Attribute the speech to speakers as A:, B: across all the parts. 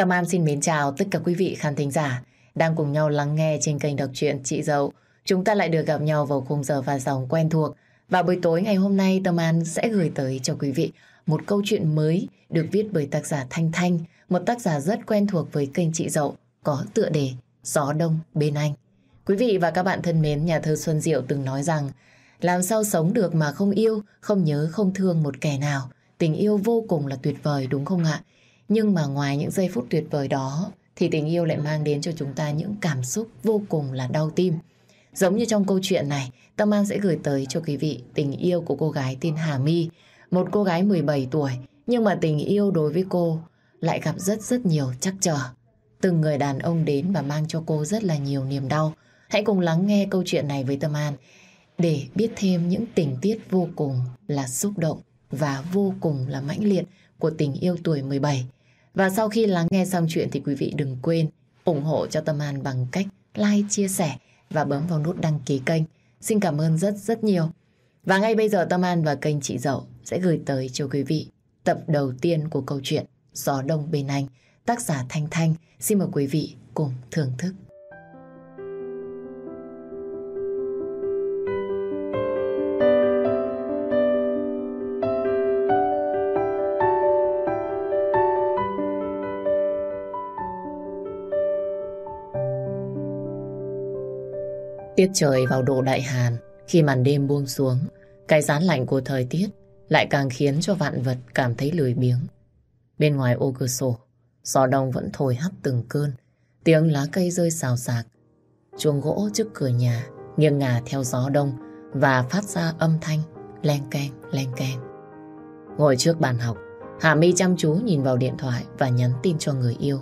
A: Tâm An xin mến chào tất cả quý vị khán thính giả đang cùng nhau lắng nghe trên kênh đọc truyện Chị Dậu. Chúng ta lại được gặp nhau vào khung giờ và dòng quen thuộc. Và buổi tối ngày hôm nay Tâm An sẽ gửi tới cho quý vị một câu chuyện mới được viết bởi tác giả Thanh Thanh, một tác giả rất quen thuộc với kênh Chị Dậu, có tựa đề Gió Đông Bên Anh. Quý vị và các bạn thân mến, nhà thơ Xuân Diệu từng nói rằng làm sao sống được mà không yêu, không nhớ, không thương một kẻ nào. Tình yêu vô cùng là tuyệt vời đúng không ạ? Nhưng mà ngoài những giây phút tuyệt vời đó thì tình yêu lại mang đến cho chúng ta những cảm xúc vô cùng là đau tim. Giống như trong câu chuyện này, Tâm An sẽ gửi tới cho quý vị tình yêu của cô gái tên Hà My, một cô gái 17 tuổi, nhưng mà tình yêu đối với cô lại gặp rất rất nhiều chắc trở. Từng người đàn ông đến và mang cho cô rất là nhiều niềm đau. Hãy cùng lắng nghe câu chuyện này với Tâm An để biết thêm những tình tiết vô cùng là xúc động và vô cùng là mãnh liệt của tình yêu tuổi 17. Và sau khi lắng nghe xong chuyện thì quý vị đừng quên ủng hộ cho Tâm An bằng cách like, chia sẻ và bấm vào nút đăng ký kênh. Xin cảm ơn rất rất nhiều. Và ngay bây giờ Tâm An và kênh Chị Dậu sẽ gửi tới cho quý vị tập đầu tiên của câu chuyện Gió Đông Bên Anh, tác giả Thanh Thanh. Xin mời quý vị cùng thưởng thức. Tiết trời vào độ đại hàn, khi màn đêm buông xuống, cái rán lạnh của thời tiết lại càng khiến cho vạn vật cảm thấy lười biếng. Bên ngoài ô cửa sổ, gió đông vẫn thổi hắt từng cơn, tiếng lá cây rơi xào xạc. Chuông gỗ trước cửa nhà nghiêng ngả theo gió đông và phát ra âm thanh len keng, len keng. Ngồi trước bàn học, Hà My chăm chú nhìn vào điện thoại và nhắn tin cho người yêu.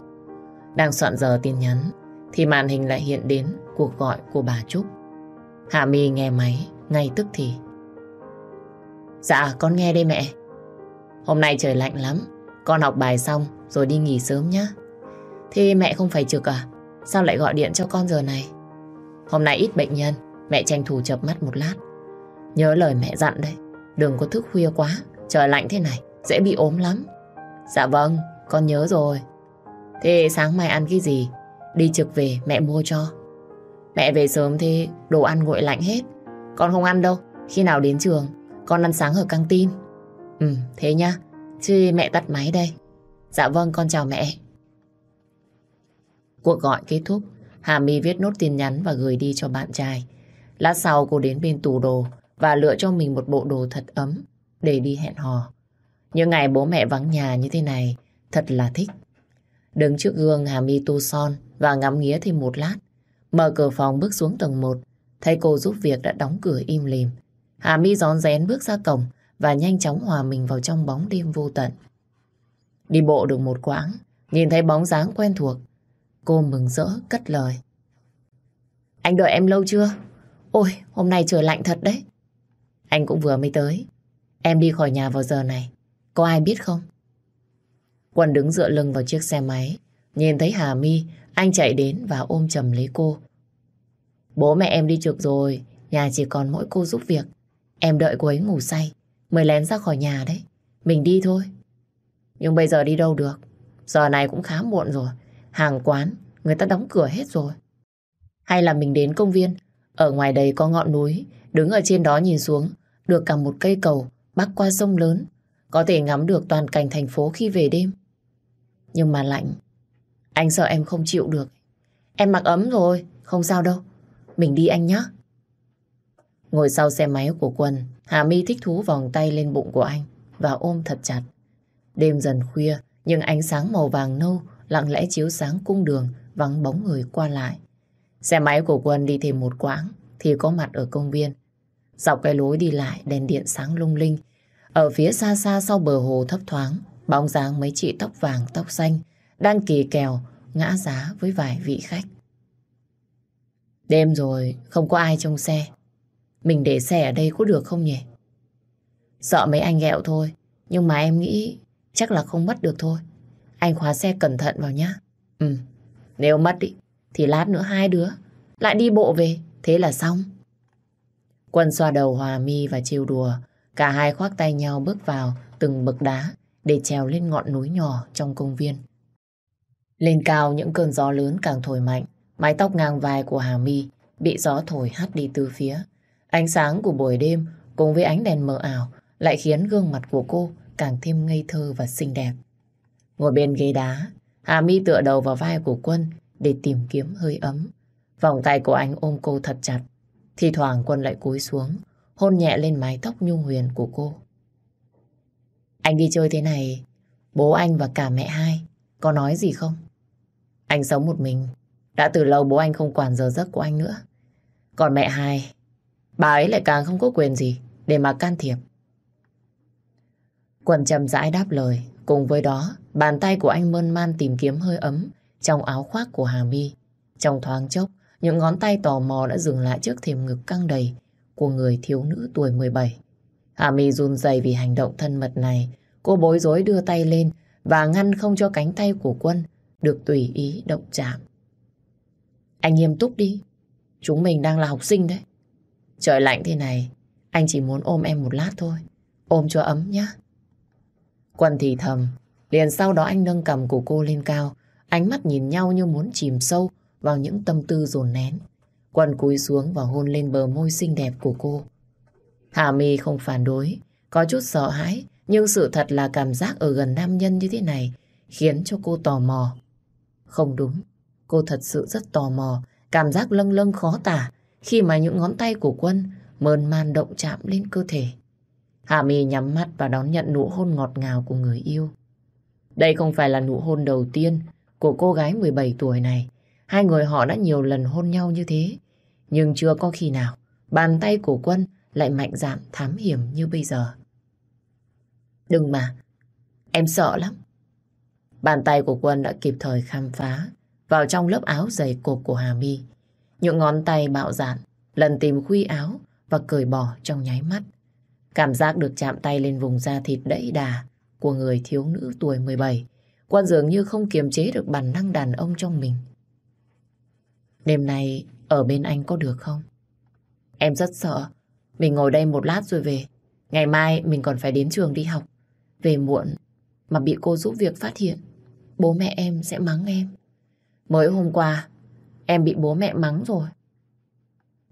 A: Đang soạn giờ tin nhắn thì màn hình lại hiện đến cuộc gọi của bà Trúc. Hạ My nghe máy ngay tức thì. Dạ con nghe đây mẹ. Hôm nay trời lạnh lắm, con học bài xong rồi đi nghỉ sớm nhá. Thế mẹ không phải trực à? Sao lại gọi điện cho con giờ này? Hôm nay ít bệnh nhân, mẹ tranh thủ chập mắt một lát. Nhớ lời mẹ dặn đấy, đừng có thức khuya quá, trời lạnh thế này, dễ bị ốm lắm. Dạ vâng, con nhớ rồi. Thế sáng mai ăn cái gì? Đi trực về mẹ mua cho. Mẹ về sớm thì đồ ăn nguội lạnh hết. Con không ăn đâu. Khi nào đến trường, con ăn sáng ở căng tin. Ừ, thế nhá. Chứ mẹ tắt máy đây. Dạ vâng, con chào mẹ. Cuộc gọi kết thúc, Hà My viết nốt tin nhắn và gửi đi cho bạn trai. Lát sau cô đến bên tủ đồ và lựa cho mình một bộ đồ thật ấm để đi hẹn hò. Những ngày bố mẹ vắng nhà như thế này thật là thích. Đứng trước gương Hà My tô son và ngắm nghía thêm một lát. Mở cửa phòng bước xuống tầng 1, thấy cô giúp việc đã đóng cửa im lìm. Hà mi gión rén bước ra cổng và nhanh chóng hòa mình vào trong bóng đêm vô tận. Đi bộ được một quãng, nhìn thấy bóng dáng quen thuộc. Cô mừng rỡ cất lời. Anh đợi em lâu chưa? Ôi, hôm nay trời lạnh thật đấy. Anh cũng vừa mới tới. Em đi khỏi nhà vào giờ này. Có ai biết không? Quân đứng dựa lưng vào chiếc xe máy. Nhìn thấy Hà My, anh chạy đến và ôm chầm lấy cô. Bố mẹ em đi trực rồi, nhà chỉ còn mỗi cô giúp việc. Em đợi cô ấy ngủ say, mới lén ra khỏi nhà đấy. Mình đi thôi. Nhưng bây giờ đi đâu được? Giờ này cũng khá muộn rồi. Hàng quán, người ta đóng cửa hết rồi. Hay là mình đến công viên, ở ngoài đây có ngọn núi, đứng ở trên đó nhìn xuống, được cả một cây cầu bắc qua sông lớn, có thể ngắm được toàn cảnh thành phố khi về đêm. Nhưng mà lạnh, anh sợ em không chịu được. Em mặc ấm rồi, không sao đâu. Mình đi anh nhé. Ngồi sau xe máy của Quân, Hà My thích thú vòng tay lên bụng của anh và ôm thật chặt. Đêm dần khuya, nhưng ánh sáng màu vàng nâu lặng lẽ chiếu sáng cung đường vắng bóng người qua lại. Xe máy của Quân đi thêm một quãng thì có mặt ở công viên. Dọc cái lối đi lại đèn điện sáng lung linh. Ở phía xa xa sau bờ hồ thấp thoáng, bóng dáng mấy chị tóc vàng tóc xanh đang kỳ kèo ngã giá với vài vị khách. Đêm rồi, không có ai trong xe. Mình để xe ở đây có được không nhỉ? Sợ mấy anh ghẹo thôi, nhưng mà em nghĩ chắc là không mất được thôi. Anh khóa xe cẩn thận vào nhá. Ừ, nếu mất ý, thì lát nữa hai đứa lại đi bộ về, thế là xong. Quân xoa đầu Hòa mi và chiêu đùa, cả hai khoác tay nhau bước vào từng bậc đá để trèo lên ngọn núi nhỏ trong công viên. Lên cao những cơn gió lớn càng thổi mạnh, mái tóc ngang vai của Hà My bị gió thổi hắt đi từ phía. Ánh sáng của buổi đêm cùng với ánh đèn mờ ảo lại khiến gương mặt của cô càng thêm ngây thơ và xinh đẹp. Ngồi bên ghế đá, Hà My tựa đầu vào vai của Quân để tìm kiếm hơi ấm. Vòng tay của anh ôm cô thật chặt. Thì thoảng Quân lại cúi xuống, hôn nhẹ lên mái tóc nhung huyền của cô. Anh đi chơi thế này, bố anh và cả mẹ hai có nói gì không? Anh sống một mình, đã từ lâu bố anh không quản giờ giấc của anh nữa. Còn mẹ hai, bà ấy lại càng không có quyền gì để mà can thiệp. Quần chậm rãi đáp lời, cùng với đó, bàn tay của anh mơn man tìm kiếm hơi ấm trong áo khoác của Hà My. Trong thoáng chốc, những ngón tay tò mò đã dừng lại trước thềm ngực căng đầy của người thiếu nữ tuổi 17. Hà My run rẩy vì hành động thân mật này. Cô bối rối đưa tay lên và ngăn không cho cánh tay của quân được tùy ý động chạm. Anh nghiêm túc đi. Chúng mình đang là học sinh đấy. Trời lạnh thế này, anh chỉ muốn ôm em một lát thôi. Ôm cho ấm nhé. Quân thì thầm, liền sau đó anh nâng cầm của cô lên cao, ánh mắt nhìn nhau như muốn chìm sâu vào những tâm tư dồn nén. Quân cúi xuống và hôn lên bờ môi xinh đẹp của cô. Hà My không phản đối, có chút sợ hãi, nhưng sự thật là cảm giác ở gần nam nhân như thế này khiến cho cô tò mò. Không đúng, cô thật sự rất tò mò, cảm giác lâng lâng khó tả khi mà những ngón tay của Quân mơn man động chạm lên cơ thể. Hạ My nhắm mắt và đón nhận nụ hôn ngọt ngào của người yêu. Đây không phải là nụ hôn đầu tiên của cô gái 17 tuổi này. Hai người họ đã nhiều lần hôn nhau như thế. Nhưng chưa có khi nào bàn tay của Quân lại mạnh dạn thám hiểm như bây giờ. Đừng mà, em sợ lắm. Bàn tay của Quân đã kịp thời khám phá vào trong lớp áo dày cộp của Hà My. Những ngón tay bạo dạn, lần tìm khuy áo và cởi bỏ trong nháy mắt. Cảm giác được chạm tay lên vùng da thịt đẫy đà của người thiếu nữ tuổi 17. Quân dường như không kiềm chế được bản năng đàn ông trong mình. Đêm nay ở bên anh có được không? Em rất sợ. Mình ngồi đây một lát rồi về. Ngày mai mình còn phải đến trường đi học. Về muộn mà bị cô giúp việc phát hiện. Bố mẹ em sẽ mắng em. Mới hôm qua em bị bố mẹ mắng rồi.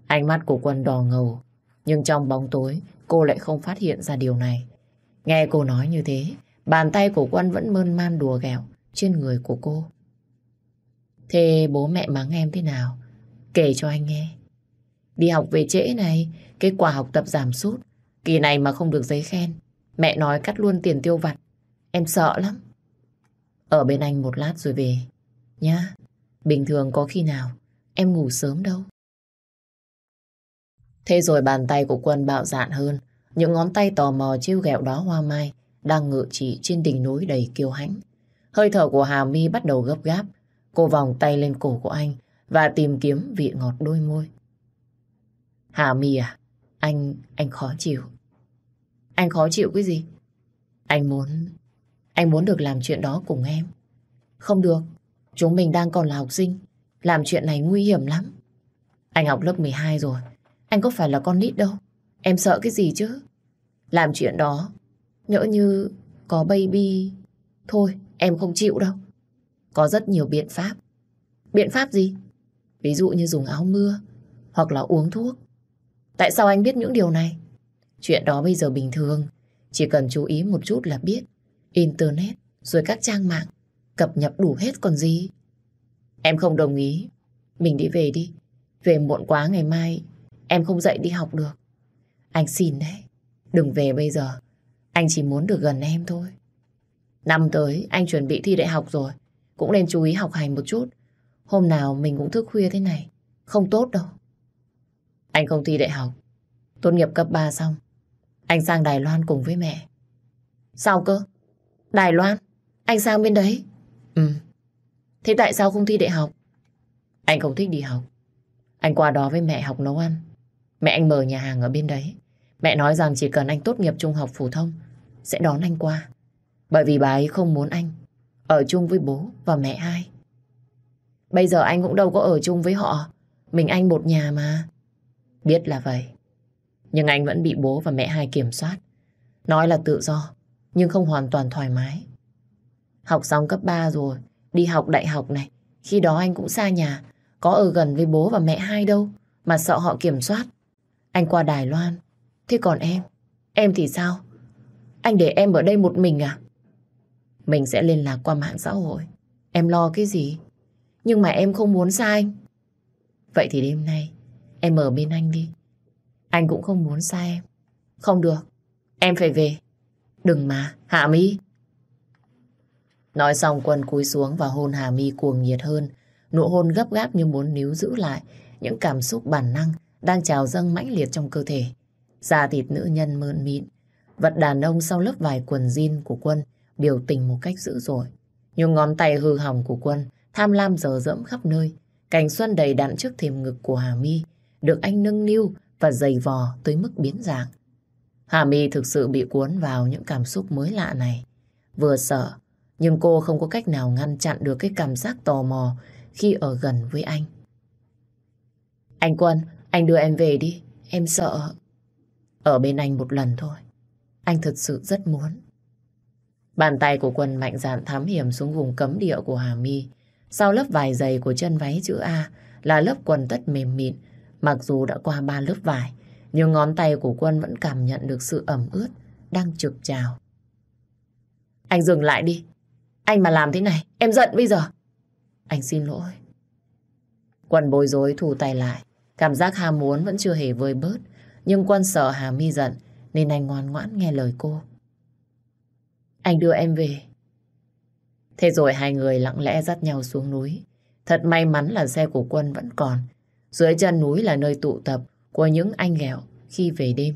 A: Ánh mắt của Quân đỏ ngầu. Nhưng trong bóng tối cô lại không phát hiện ra điều này. Nghe cô nói như thế, bàn tay của Quân vẫn mơn man đùa ghẹo trên người của cô. Thế bố mẹ mắng em thế nào? Kể cho anh nghe. Đi học về trễ này, kết quả học tập giảm sút. Kỳ này mà không được giấy khen. Mẹ nói cắt luôn tiền tiêu vặt. Em sợ lắm. Ở bên anh một lát rồi về. Nhá. Bình thường có khi nào em ngủ sớm đâu. Thế rồi bàn tay của quân bạo dạn hơn. Những ngón tay tò mò chiêu ghẹo đó hoa mai đang ngự trị trên đỉnh núi đầy kiêu hãnh. Hơi thở của Hà My bắt đầu gấp gáp. Cô vòng tay lên cổ của anh và tìm kiếm vị ngọt đôi môi. Hà My à, anh, anh khó chịu. Anh khó chịu cái gì? Anh muốn, anh muốn được làm chuyện đó cùng em. Không được, chúng mình đang còn là học sinh. Làm chuyện này nguy hiểm lắm. Anh học lớp 12 rồi, anh có phải là con nít đâu. Em sợ cái gì chứ? Làm chuyện đó, nhỡ như có baby... Thôi, em không chịu đâu. Có rất nhiều biện pháp. Biện pháp gì? Ví dụ như dùng áo mưa, hoặc là uống thuốc. Tại sao anh biết những điều này? Chuyện đó bây giờ bình thường. Chỉ cần chú ý một chút là biết. Internet, rồi các trang mạng, cập nhật đủ hết còn gì. Em không đồng ý. Mình đi về đi. Về muộn quá ngày mai Em không dậy đi học được. Anh xin đấy. Đừng về bây giờ. Anh chỉ muốn được gần em thôi. Năm tới anh chuẩn bị thi đại học rồi. Cũng nên chú ý học hành một chút. Hôm nào mình cũng thức khuya thế này. Không tốt đâu. Anh không thi đại học. Tốt nghiệp cấp 3 xong. Anh sang Đài Loan cùng với mẹ. Sao cơ? Đài Loan? Anh sang bên đấy? Ừ. Thế tại sao không thi đại học? Anh không thích đi học. Anh qua đó với mẹ học nấu ăn. Mẹ anh mở nhà hàng ở bên đấy. Mẹ nói rằng chỉ cần anh tốt nghiệp trung học phổ thông sẽ đón anh qua. Bởi vì bà ấy không muốn anh ở chung với bố và mẹ hai. Bây giờ anh cũng đâu có ở chung với họ. Mình anh một nhà mà. Biết là vậy. Nhưng anh vẫn bị bố và mẹ hai kiểm soát. Nói là tự do, nhưng không hoàn toàn thoải mái. Học xong cấp 3 rồi, đi học đại học này. Khi đó anh cũng xa nhà, có ở gần với bố và mẹ hai đâu, mà sợ họ kiểm soát. Anh qua Đài Loan, thế còn em, em thì sao? Anh để em ở đây một mình à? Mình sẽ liên lạc qua mạng xã hội. Em lo cái gì? Nhưng mà em không muốn xa anh. Vậy thì đêm nay, em ở bên anh đi. Anh cũng không muốn xa em. Không được, em phải về. Đừng mà, Hạ Mi. Nói xong Quân cúi xuống và hôn Hà Mi cuồng nhiệt hơn. Nụ hôn gấp gáp như muốn níu giữ lại những cảm xúc bản năng đang trào dâng mãnh liệt trong cơ thể. Da thịt nữ nhân mơn mịn. Vật đàn ông sau lớp vài quần jean của Quân biểu tình một cách dữ dội. Nhưng ngón tay hư hỏng của Quân tham lam dở dẫm khắp nơi. Cảnh xuân đầy đặn trước thềm ngực của Hà Mi được anh nâng niu và dày vò tới mức biến dạng. Hà My thực sự bị cuốn vào những cảm xúc mới lạ này. Vừa sợ, nhưng cô không có cách nào ngăn chặn được cái cảm giác tò mò khi ở gần với anh. Anh Quân, anh đưa em về đi, em sợ. Ở bên anh một lần thôi, anh thật sự rất muốn. Bàn tay của Quân mạnh dạn thám hiểm xuống vùng cấm địa của Hà My. Sau lớp vải dày của chân váy chữ A là lớp quần tất mềm mịn, mặc dù đã qua ba lớp vải, nhưng ngón tay của Quân vẫn cảm nhận được sự ẩm ướt đang trực trào. Anh dừng lại đi. Anh mà làm thế này, em giận bây giờ. Anh xin lỗi. Quân bối rối thu tay lại. Cảm giác ham muốn vẫn chưa hề vơi bớt. Nhưng Quân sợ Hà mi giận nên anh ngoan ngoãn nghe lời cô. Anh đưa em về. Thế rồi hai người lặng lẽ dắt nhau xuống núi. Thật may mắn là xe của Quân vẫn còn. Dưới chân núi là nơi tụ tập của những anh ghẹo khi về đêm.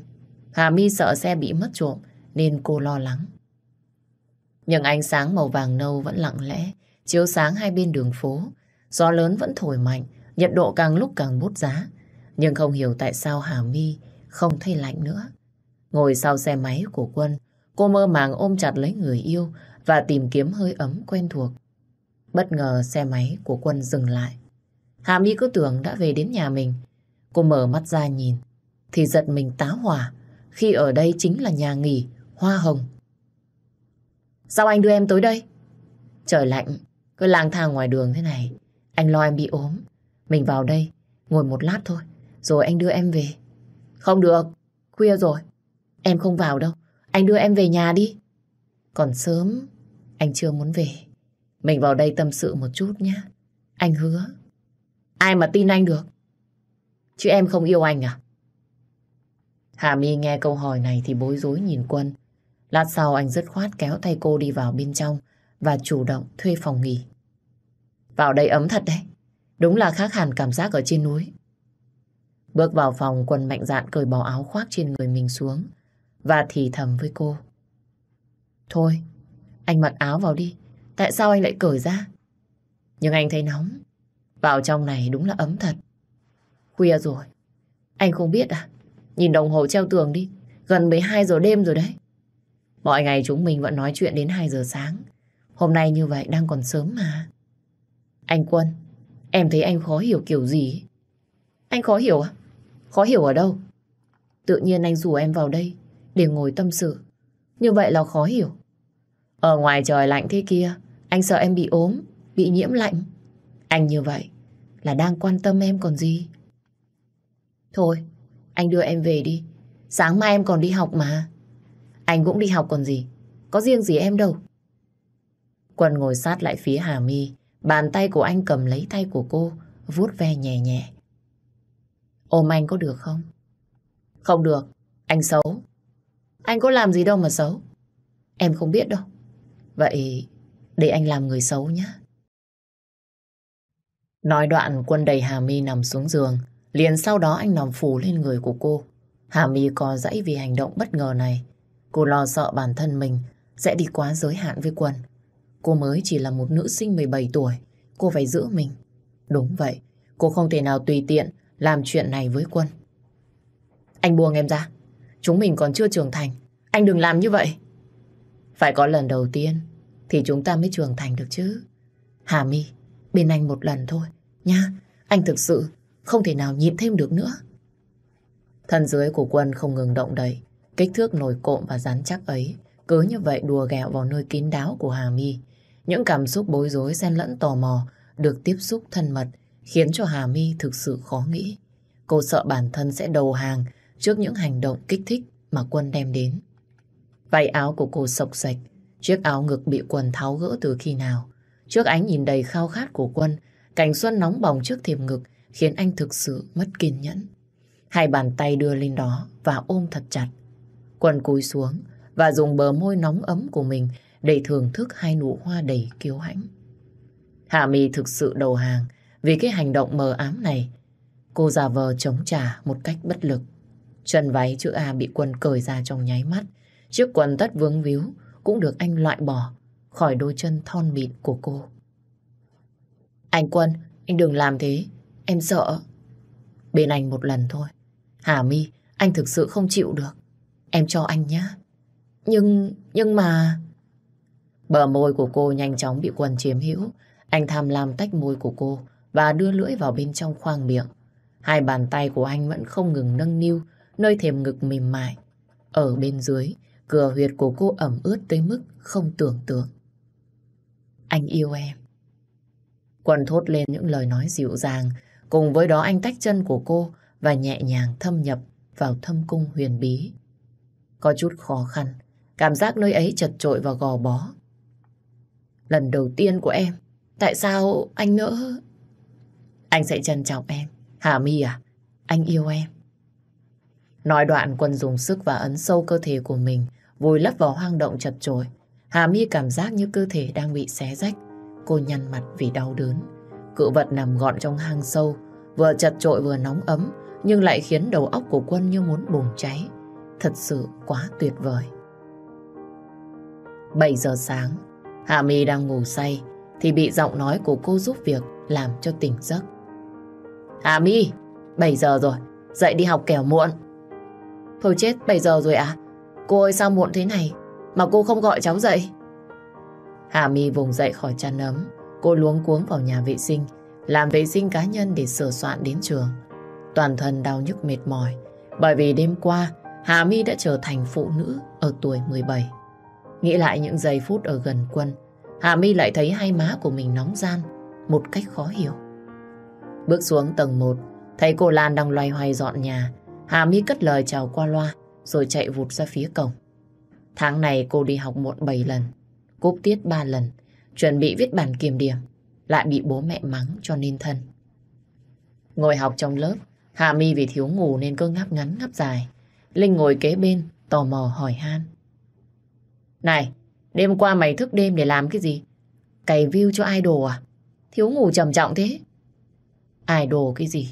A: Hà My sợ xe bị mất trộm nên cô lo lắng. Nhưng ánh sáng màu vàng nâu vẫn lặng lẽ, chiếu sáng hai bên đường phố. Gió lớn vẫn thổi mạnh, nhiệt độ càng lúc càng bút giá. Nhưng không hiểu tại sao Hà My không thấy lạnh nữa. Ngồi sau xe máy của Quân, cô mơ màng ôm chặt lấy người yêu và tìm kiếm hơi ấm quen thuộc. Bất ngờ xe máy của Quân dừng lại. Hà My cứ tưởng đã về đến nhà mình, Cô mở mắt ra nhìn, thì giật mình táo hỏa khi ở đây chính là nhà nghỉ Hoa Hồng. Sao anh đưa em tới đây? Trời lạnh, cứ lang thang ngoài đường thế này. Anh lo em bị ốm. Mình vào đây, ngồi một lát thôi, rồi anh đưa em về. Không được, khuya rồi. Em không vào đâu, anh đưa em về nhà đi. Còn sớm, anh chưa muốn về. Mình vào đây tâm sự một chút nhé. Anh hứa. Ai mà tin anh được? Chứ em không yêu anh à? Hà My nghe câu hỏi này thì bối rối nhìn Quân. Lát sau anh dứt khoát kéo tay cô đi vào bên trong và chủ động thuê phòng nghỉ. Vào đây ấm thật đấy. Đúng là khác hẳn cảm giác ở trên núi. Bước vào phòng Quân mạnh dạn cởi bỏ áo khoác trên người mình xuống và thì thầm với cô. Thôi, anh mặc áo vào đi. Tại sao anh lại cởi ra? Nhưng anh thấy nóng. Vào trong này đúng là ấm thật. Khuya rồi. Anh không biết à? Nhìn đồng hồ treo tường đi. Gần 12 giờ đêm rồi đấy. Mọi ngày chúng mình vẫn nói chuyện đến 2 giờ sáng. Hôm nay như vậy đang còn sớm mà. Anh Quân, em thấy anh khó hiểu kiểu gì? Anh khó hiểu à? Khó hiểu ở đâu? Tự nhiên anh rủ em vào đây để ngồi tâm sự. Như vậy là khó hiểu. Ở ngoài trời lạnh thế kia, anh sợ em bị ốm, bị nhiễm lạnh. Anh như vậy là đang quan tâm em còn gì. Thôi, anh đưa em về đi. Sáng mai em còn đi học mà. Anh cũng đi học còn gì. Có riêng gì em đâu. Quân ngồi sát lại phía Hà My. Bàn tay của anh cầm lấy tay của cô, vuốt ve nhẹ nhẹ. Ôm anh có được không? Không được, anh xấu. Anh có làm gì đâu mà xấu. Em không biết đâu. Vậy để anh làm người xấu nhé. Nói đoạn quân đầy Hà My nằm xuống giường. Liền sau đó anh nằm phủ lên người của cô. Hà mi co dãy vì hành động bất ngờ này. Cô lo sợ bản thân mình sẽ đi quá giới hạn với Quân. Cô mới chỉ là một nữ sinh 17 tuổi. Cô phải giữ mình. Đúng vậy. Cô không thể nào tùy tiện làm chuyện này với Quân. Anh buông em ra. Chúng mình còn chưa trưởng thành. Anh đừng làm như vậy. Phải có lần đầu tiên thì chúng ta mới trưởng thành được chứ. Hà My, bên anh một lần thôi. Nha, anh thực sự không thể nào nhịn thêm được nữa. Thân dưới của quân không ngừng động đậy, kích thước nổi cộm và rắn chắc ấy, cứ như vậy đùa ghẹo vào nơi kín đáo của Hà mi những cảm xúc bối rối xen lẫn tò mò được tiếp xúc thân mật khiến cho Hà mi thực sự khó nghĩ. Cô sợ bản thân sẽ đầu hàng trước những hành động kích thích mà Quân đem đến. Váy áo của cô sộc sạch, chiếc áo ngực bị quần tháo gỡ từ khi nào. Trước ánh nhìn đầy khao khát của Quân, cảnh xuân nóng bỏng trước thềm ngực khiến anh thực sự mất kiên nhẫn. Hai bàn tay đưa lên đó và ôm thật chặt. Quân cúi xuống và dùng bờ môi nóng ấm của mình để thưởng thức hai nụ hoa đầy kiêu hãnh. Hạ Mi thực sự đầu hàng vì cái hành động mờ ám này. Cô giả vờ chống trả một cách bất lực. Chân váy chữ A bị quân cởi ra trong nháy mắt. Chiếc quần tất vướng víu cũng được anh loại bỏ khỏi đôi chân thon mịn của cô. Anh Quân, anh đừng làm thế. Em sợ. Bên anh một lần thôi. Hà My, anh thực sự không chịu được. Em cho anh nhé. Nhưng, nhưng mà... Bờ môi của cô nhanh chóng bị quần chiếm hữu. Anh tham lam tách môi của cô và đưa lưỡi vào bên trong khoang miệng. Hai bàn tay của anh vẫn không ngừng nâng niu nơi thềm ngực mềm mại. Ở bên dưới, cửa huyệt của cô ẩm ướt tới mức không tưởng tượng. Anh yêu em. Quần thốt lên những lời nói dịu dàng, cùng với đó anh tách chân của cô và nhẹ nhàng thâm nhập vào thâm cung huyền bí. Có chút khó khăn, cảm giác nơi ấy chật trội và gò bó. Lần đầu tiên của em, tại sao anh nỡ... Anh sẽ trân trọng em. Hà My à, anh yêu em. Nói đoạn quân dùng sức và ấn sâu cơ thể của mình, vùi lấp vào hoang động chật trội. Hà My cảm giác như cơ thể đang bị xé rách. Cô nhăn mặt vì đau đớn. Cự vật nằm gọn trong hang sâu, vừa chật trội vừa nóng ấm, nhưng lại khiến đầu óc của quân như muốn bùng cháy. Thật sự quá tuyệt vời. 7 giờ sáng, Hạ My đang ngủ say, thì bị giọng nói của cô giúp việc làm cho tỉnh giấc. Hạ My, 7 giờ rồi, dậy đi học kẻo muộn. Thôi chết, 7 giờ rồi à? Cô ơi sao muộn thế này, mà cô không gọi cháu dậy? Hạ My vùng dậy khỏi chăn ấm, cô luống cuống vào nhà vệ sinh, làm vệ sinh cá nhân để sửa soạn đến trường. Toàn thân đau nhức mệt mỏi, bởi vì đêm qua Hà My đã trở thành phụ nữ ở tuổi 17. Nghĩ lại những giây phút ở gần quân, Hà My lại thấy hai má của mình nóng gian một cách khó hiểu. Bước xuống tầng 1, thấy cô Lan đang loay hoay dọn nhà. Hà My cất lời chào qua loa, rồi chạy vụt ra phía cổng. Tháng này cô đi học muộn 7 lần, cúp tiết 3 lần, chuẩn bị viết bản kiểm điểm, lại bị bố mẹ mắng cho nên thân. Ngồi học trong lớp, Hà My vì thiếu ngủ nên cứ ngáp ngắn ngáp dài. Linh ngồi kế bên, tò mò hỏi han. Này, đêm qua mày thức đêm để làm cái gì? Cày view cho idol à? Thiếu ngủ trầm trọng thế. Idol cái gì?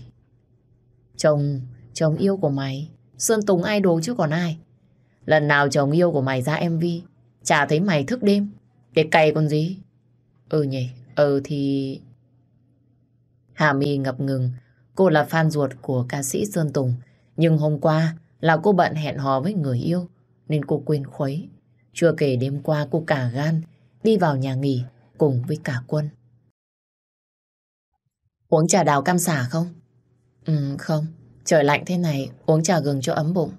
A: Chồng, chồng yêu của mày. Sơn Tùng idol chứ còn ai. Lần nào chồng yêu của mày ra MV, chả thấy mày thức đêm. Để cày còn gì? Ừ nhỉ, ừ thì... Hà My ngập ngừng. Cô là fan ruột của ca sĩ Sơn Tùng. Nhưng hôm qua là cô bận hẹn hò với người yêu, nên cô quên khuấy. Chưa kể đêm qua cô cả gan đi vào nhà nghỉ cùng với cả quân. Uống trà đào cam xả không? Ừ, không. Trời lạnh thế này, uống trà gừng cho ấm bụng.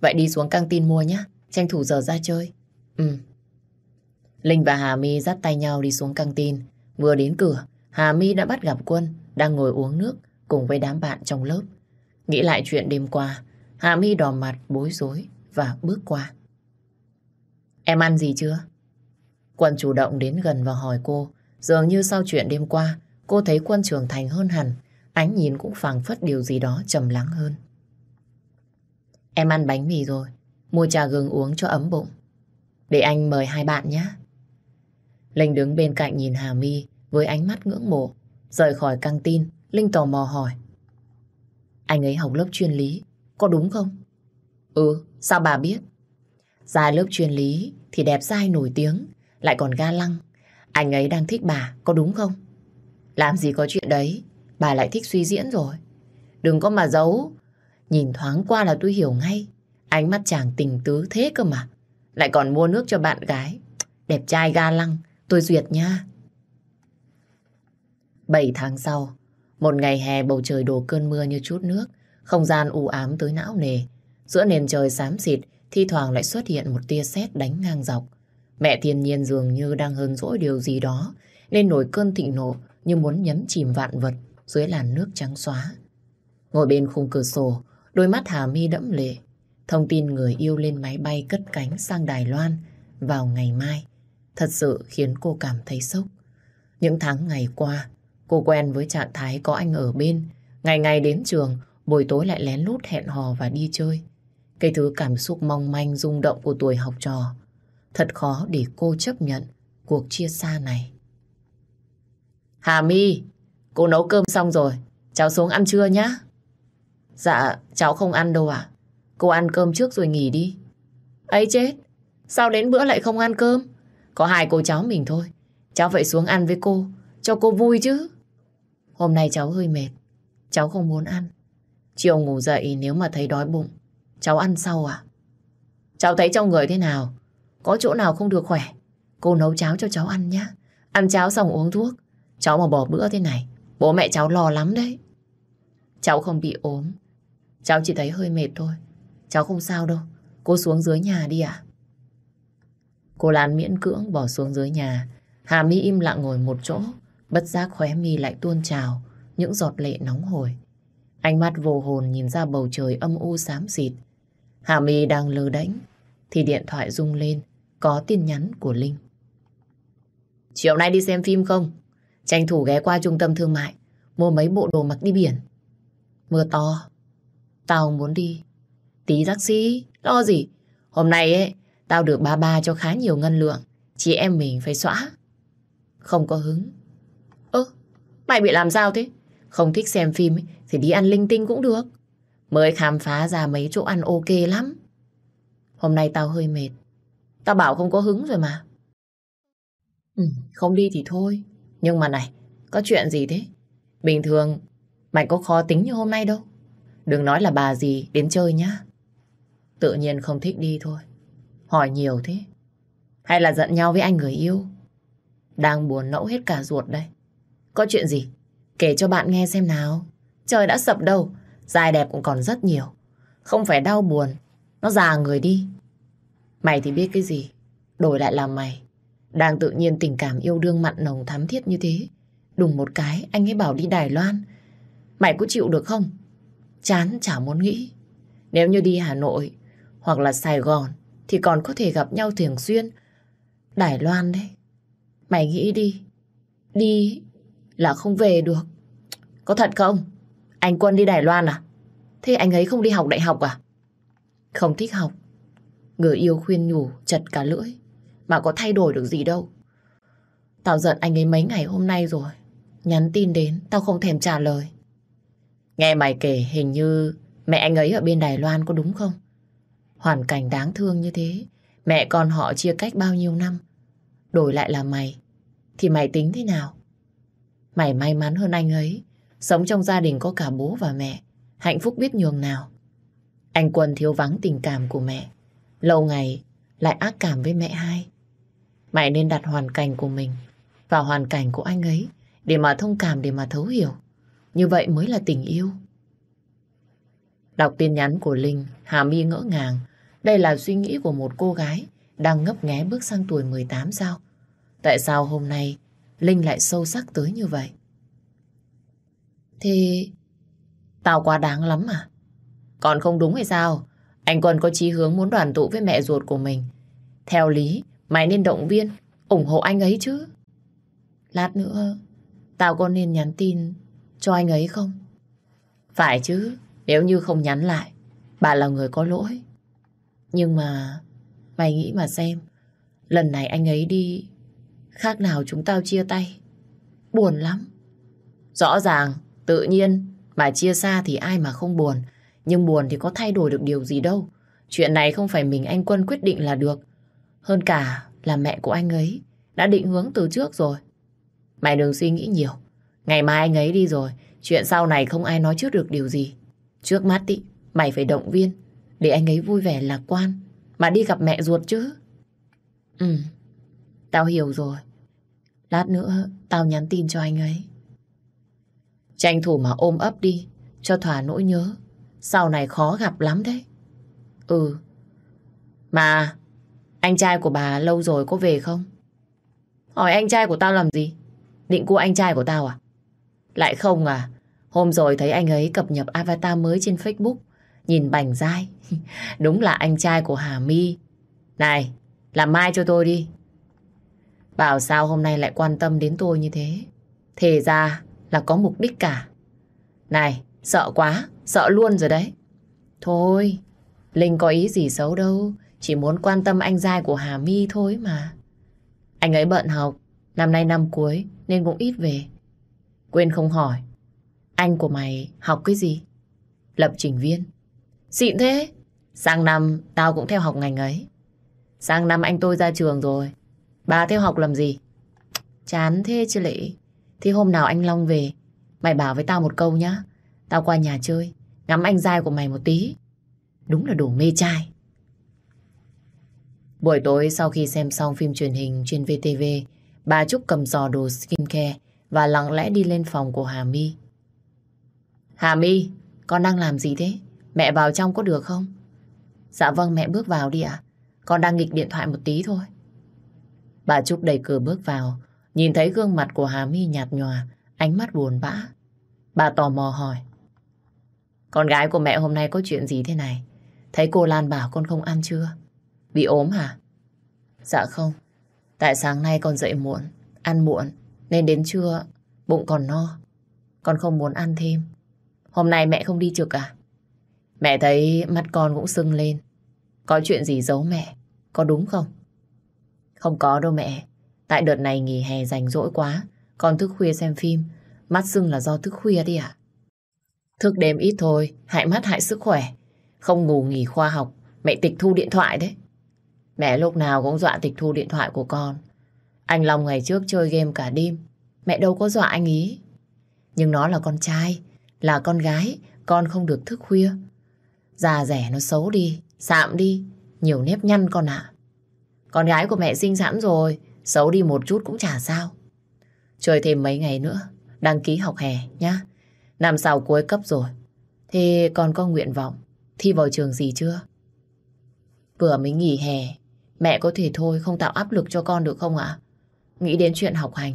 A: Vậy đi xuống căng tin mua nhé, tranh thủ giờ ra chơi. Ừ. Linh và Hà My dắt tay nhau đi xuống căng tin. Vừa đến cửa, Hà My đã bắt gặp Quân đang ngồi uống nước cùng với đám bạn trong lớp. Nghĩ lại chuyện đêm qua, Hà My đỏ mặt bối rối và bước qua. Em ăn gì chưa? Quân chủ động đến gần và hỏi cô. Dường như sau chuyện đêm qua, cô thấy Quân trưởng thành hơn hẳn. Ánh nhìn cũng phảng phất điều gì đó trầm lắng hơn. Em ăn bánh mì rồi. Mua trà gừng uống cho ấm bụng. Để anh mời hai bạn nhé. Linh đứng bên cạnh nhìn Hà My với ánh mắt ngưỡng mộ. Rời khỏi căng tin, Linh tò mò hỏi. Anh ấy học lớp chuyên lý, có đúng không? Ừ, sao bà biết? Ra lớp chuyên lý thì đẹp dai nổi tiếng, lại còn ga lăng. Anh ấy đang thích bà, có đúng không? Làm gì có chuyện đấy, bà lại thích suy diễn rồi. Đừng có mà giấu, nhìn thoáng qua là tôi hiểu ngay. Ánh mắt chàng tình tứ thế cơ mà. Lại còn mua nước cho bạn gái. Đẹp trai ga lăng, tôi duyệt nha. 7 tháng sau, một ngày hè bầu trời đổ cơn mưa như chút nước, không gian u ám tới não nề. Giữa nền trời xám xịt, thi thoảng lại xuất hiện một tia sét đánh ngang dọc. Mẹ thiên nhiên dường như đang hờn dỗi điều gì đó, nên nổi cơn thịnh nộ như muốn nhấn chìm vạn vật dưới làn nước trắng xóa. Ngồi bên khung cửa sổ, đôi mắt Hà Mi đẫm lệ. Thông tin người yêu lên máy bay cất cánh sang Đài Loan vào ngày mai thật sự khiến cô cảm thấy sốc. Những tháng ngày qua, cô quen với trạng thái có anh ở bên. Ngày ngày đến trường, buổi tối lại lén lút hẹn hò và đi chơi. Cái thứ cảm xúc mong manh rung động của tuổi học trò. Thật khó để cô chấp nhận cuộc chia xa này. Hà My, cô nấu cơm xong rồi. Cháu xuống ăn trưa nhá. Dạ, cháu không ăn đâu ạ. Cô ăn cơm trước rồi nghỉ đi. ấy chết, sao đến bữa lại không ăn cơm? Có hai cô cháu mình thôi. Cháu phải xuống ăn với cô, cho cô vui chứ. Hôm nay cháu hơi mệt, cháu không muốn ăn. Chiều ngủ dậy nếu mà thấy đói bụng, cháu ăn sau à? Cháu thấy trong người thế nào? Có chỗ nào không được khỏe? Cô nấu cháo cho cháu ăn nhé. Ăn cháo xong uống thuốc. Cháu mà bỏ bữa thế này, bố mẹ cháu lo lắm đấy. Cháu không bị ốm. Cháu chỉ thấy hơi mệt thôi. Cháu không sao đâu. Cô xuống dưới nhà đi ạ. Cô Lan miễn cưỡng bỏ xuống dưới nhà. Hà Mi im lặng ngồi một chỗ. Bất giác khóe mi lại tuôn trào. Những giọt lệ nóng hổi. Ánh mắt vô hồn nhìn ra bầu trời âm u xám xịt. Hà My đang lơ đánh thì điện thoại rung lên, có tin nhắn của Linh. Chiều nay đi xem phim không? Tranh thủ ghé qua trung tâm thương mại, mua mấy bộ đồ mặc đi biển. Mưa to, tao muốn đi. Tí taxi, lo gì? Hôm nay ấy, tao được ba ba cho khá nhiều ngân lượng, chị em mình phải xóa. Không có hứng. Ơ, mày bị làm sao thế? Không thích xem phim ấy, thì đi ăn linh tinh cũng được. Mới khám phá ra mấy chỗ ăn ok lắm. Hôm nay tao hơi mệt. Tao bảo không có hứng rồi mà. Ừ, không đi thì thôi. Nhưng mà này, có chuyện gì thế? Bình thường, mày có khó tính như hôm nay đâu. Đừng nói là bà gì đến chơi nhá. Tự nhiên không thích đi thôi. Hỏi nhiều thế. Hay là giận nhau với anh người yêu? Đang buồn nẫu hết cả ruột đây. Có chuyện gì? Kể cho bạn nghe xem nào. Trời đã sập đâu. Dài đẹp cũng còn rất nhiều. Không phải đau buồn. Nó già người đi. Mày thì biết cái gì. Đổi lại là mày. Đang tự nhiên tình cảm yêu đương mặn nồng thắm thiết như thế. Đùng một cái, anh ấy bảo đi Đài Loan. Mày có chịu được không? Chán chả muốn nghĩ. Nếu như đi Hà Nội hoặc là Sài Gòn thì còn có thể gặp nhau thường xuyên. Đài Loan đấy. Mày nghĩ đi. Đi là không về được. Có thật không? Anh Quân đi Đài Loan à? Thế anh ấy không đi học đại học à? Không thích học. Người yêu khuyên nhủ chật cả lưỡi. Mà có thay đổi được gì đâu. Tao giận anh ấy mấy ngày hôm nay rồi. Nhắn tin đến, tao không thèm trả lời. Nghe mày kể hình như mẹ anh ấy ở bên Đài Loan có đúng không? Hoàn cảnh đáng thương như thế. Mẹ con họ chia cách bao nhiêu năm. Đổi lại là mày. Thì mày tính thế nào? Mày may mắn hơn anh ấy. Sống trong gia đình có cả bố và mẹ. Hạnh phúc biết nhường nào. Anh Quân thiếu vắng tình cảm của mẹ. Lâu ngày lại ác cảm với mẹ hai. Mày nên đặt hoàn cảnh của mình vào hoàn cảnh của anh ấy để mà thông cảm, để mà thấu hiểu. Như vậy mới là tình yêu. Đọc tin nhắn của Linh, Hà My ngỡ ngàng. Đây là suy nghĩ của một cô gái đang ngấp nghé bước sang tuổi 18 sao? Tại sao hôm nay Linh lại sâu sắc tới như vậy? Thì tao quá đáng lắm à? Còn không đúng hay sao? Anh Quân có chí hướng muốn đoàn tụ với mẹ ruột của mình. Theo lý, mày nên động viên, ủng hộ anh ấy chứ. Lát nữa, tao có nên nhắn tin cho anh ấy không? Phải chứ, nếu như không nhắn lại, bà là người có lỗi. Nhưng mà, mày nghĩ mà xem, lần này anh ấy đi, khác nào chúng tao chia tay. Buồn lắm. Rõ ràng, tự nhiên, mà chia xa thì ai mà không buồn. Nhưng buồn thì có thay đổi được điều gì đâu. Chuyện này không phải mình anh Quân quyết định là được. Hơn cả là mẹ của anh ấy đã định hướng từ trước rồi. Mày đừng suy nghĩ nhiều. Ngày mai anh ấy đi rồi, chuyện sau này không ai nói trước được điều gì. Trước mắt ý, mày phải động viên để anh ấy vui vẻ lạc quan mà đi gặp mẹ ruột chứ. Ừ, tao hiểu rồi. Lát nữa tao nhắn tin cho anh ấy. Tranh thủ mà ôm ấp đi, cho thỏa nỗi nhớ. Sau này khó gặp lắm đấy. Ừ. Mà, Anh trai của bà lâu rồi có về không? Hỏi anh trai của tao làm gì? Định cua anh trai của tao à? Lại không à? Hôm rồi thấy anh ấy cập nhật avatar mới trên Facebook. Nhìn bảnh dai. Đúng là anh trai của Hà My. Này, làm mai cho tôi đi. Bảo sao hôm nay lại quan tâm đến tôi như thế? Thề ra là có mục đích cả. Này, sợ quá, sợ luôn rồi đấy. Thôi, Linh có ý gì xấu đâu. Chỉ muốn quan tâm anh giai của Hà My thôi mà. Anh ấy bận học, năm nay năm cuối nên cũng ít về. Quên không hỏi, anh của mày học cái gì? Lập trình viên. Xịn thế. Sang năm tao cũng theo học ngành ấy. Sang năm anh tôi ra trường rồi. Bà theo học làm gì? Chán thế chứ lệ. Thì hôm nào anh Long về, mày bảo với tao một câu nhá. Tao qua nhà chơi, ngắm anh dai của mày một tí. Đúng là đồ mê trai. Buổi tối sau khi xem xong phim truyền hình trên VTV, bà Trúc cầm giò đồ skincare và lặng lẽ đi lên phòng của Hà My. Hà My, con đang làm gì thế? Mẹ vào trong có được không? Dạ vâng mẹ bước vào đi ạ. Con đang nghịch điện thoại một tí thôi. Bà Trúc đẩy cửa bước vào, nhìn thấy gương mặt của Hà My nhạt nhòa, ánh mắt buồn bã. Bà tò mò hỏi. Con gái của mẹ hôm nay có chuyện gì thế này? Thấy cô Lan bảo con không ăn chưa? Bị ốm hả? Dạ không. Tại sáng nay con dậy muộn, ăn muộn, nên đến trưa bụng còn no. Con không muốn ăn thêm. Hôm nay mẹ không đi trực à? Mẹ thấy mắt con cũng sưng lên. Có chuyện gì giấu mẹ? Có đúng không? Không có đâu mẹ. Tại đợt này nghỉ hè rảnh rỗi quá. Con thức khuya xem phim. Mắt sưng là do thức khuya đi ạ. Thức đêm ít thôi, hại mắt hại sức khỏe. Không ngủ nghỉ khoa học, mẹ tịch thu điện thoại đấy. Mẹ lúc nào cũng dọa tịch thu điện thoại của con. Anh Long ngày trước chơi game cả đêm. Mẹ đâu có dọa anh ý. Nhưng nó là con trai, là con gái, con không được thức khuya. Già rẻ nó xấu đi, sạm đi, nhiều nếp nhăn con ạ. Con gái của mẹ sinh sẵn rồi, xấu đi một chút cũng chả sao. Chơi thêm mấy ngày nữa, đăng ký học hè nhá. Năm sau cuối cấp rồi. Thế con có nguyện vọng thi vào trường gì chưa? Vừa mới nghỉ hè, mẹ có thể thôi không tạo áp lực cho con được không ạ? Nghĩ đến chuyện học hành,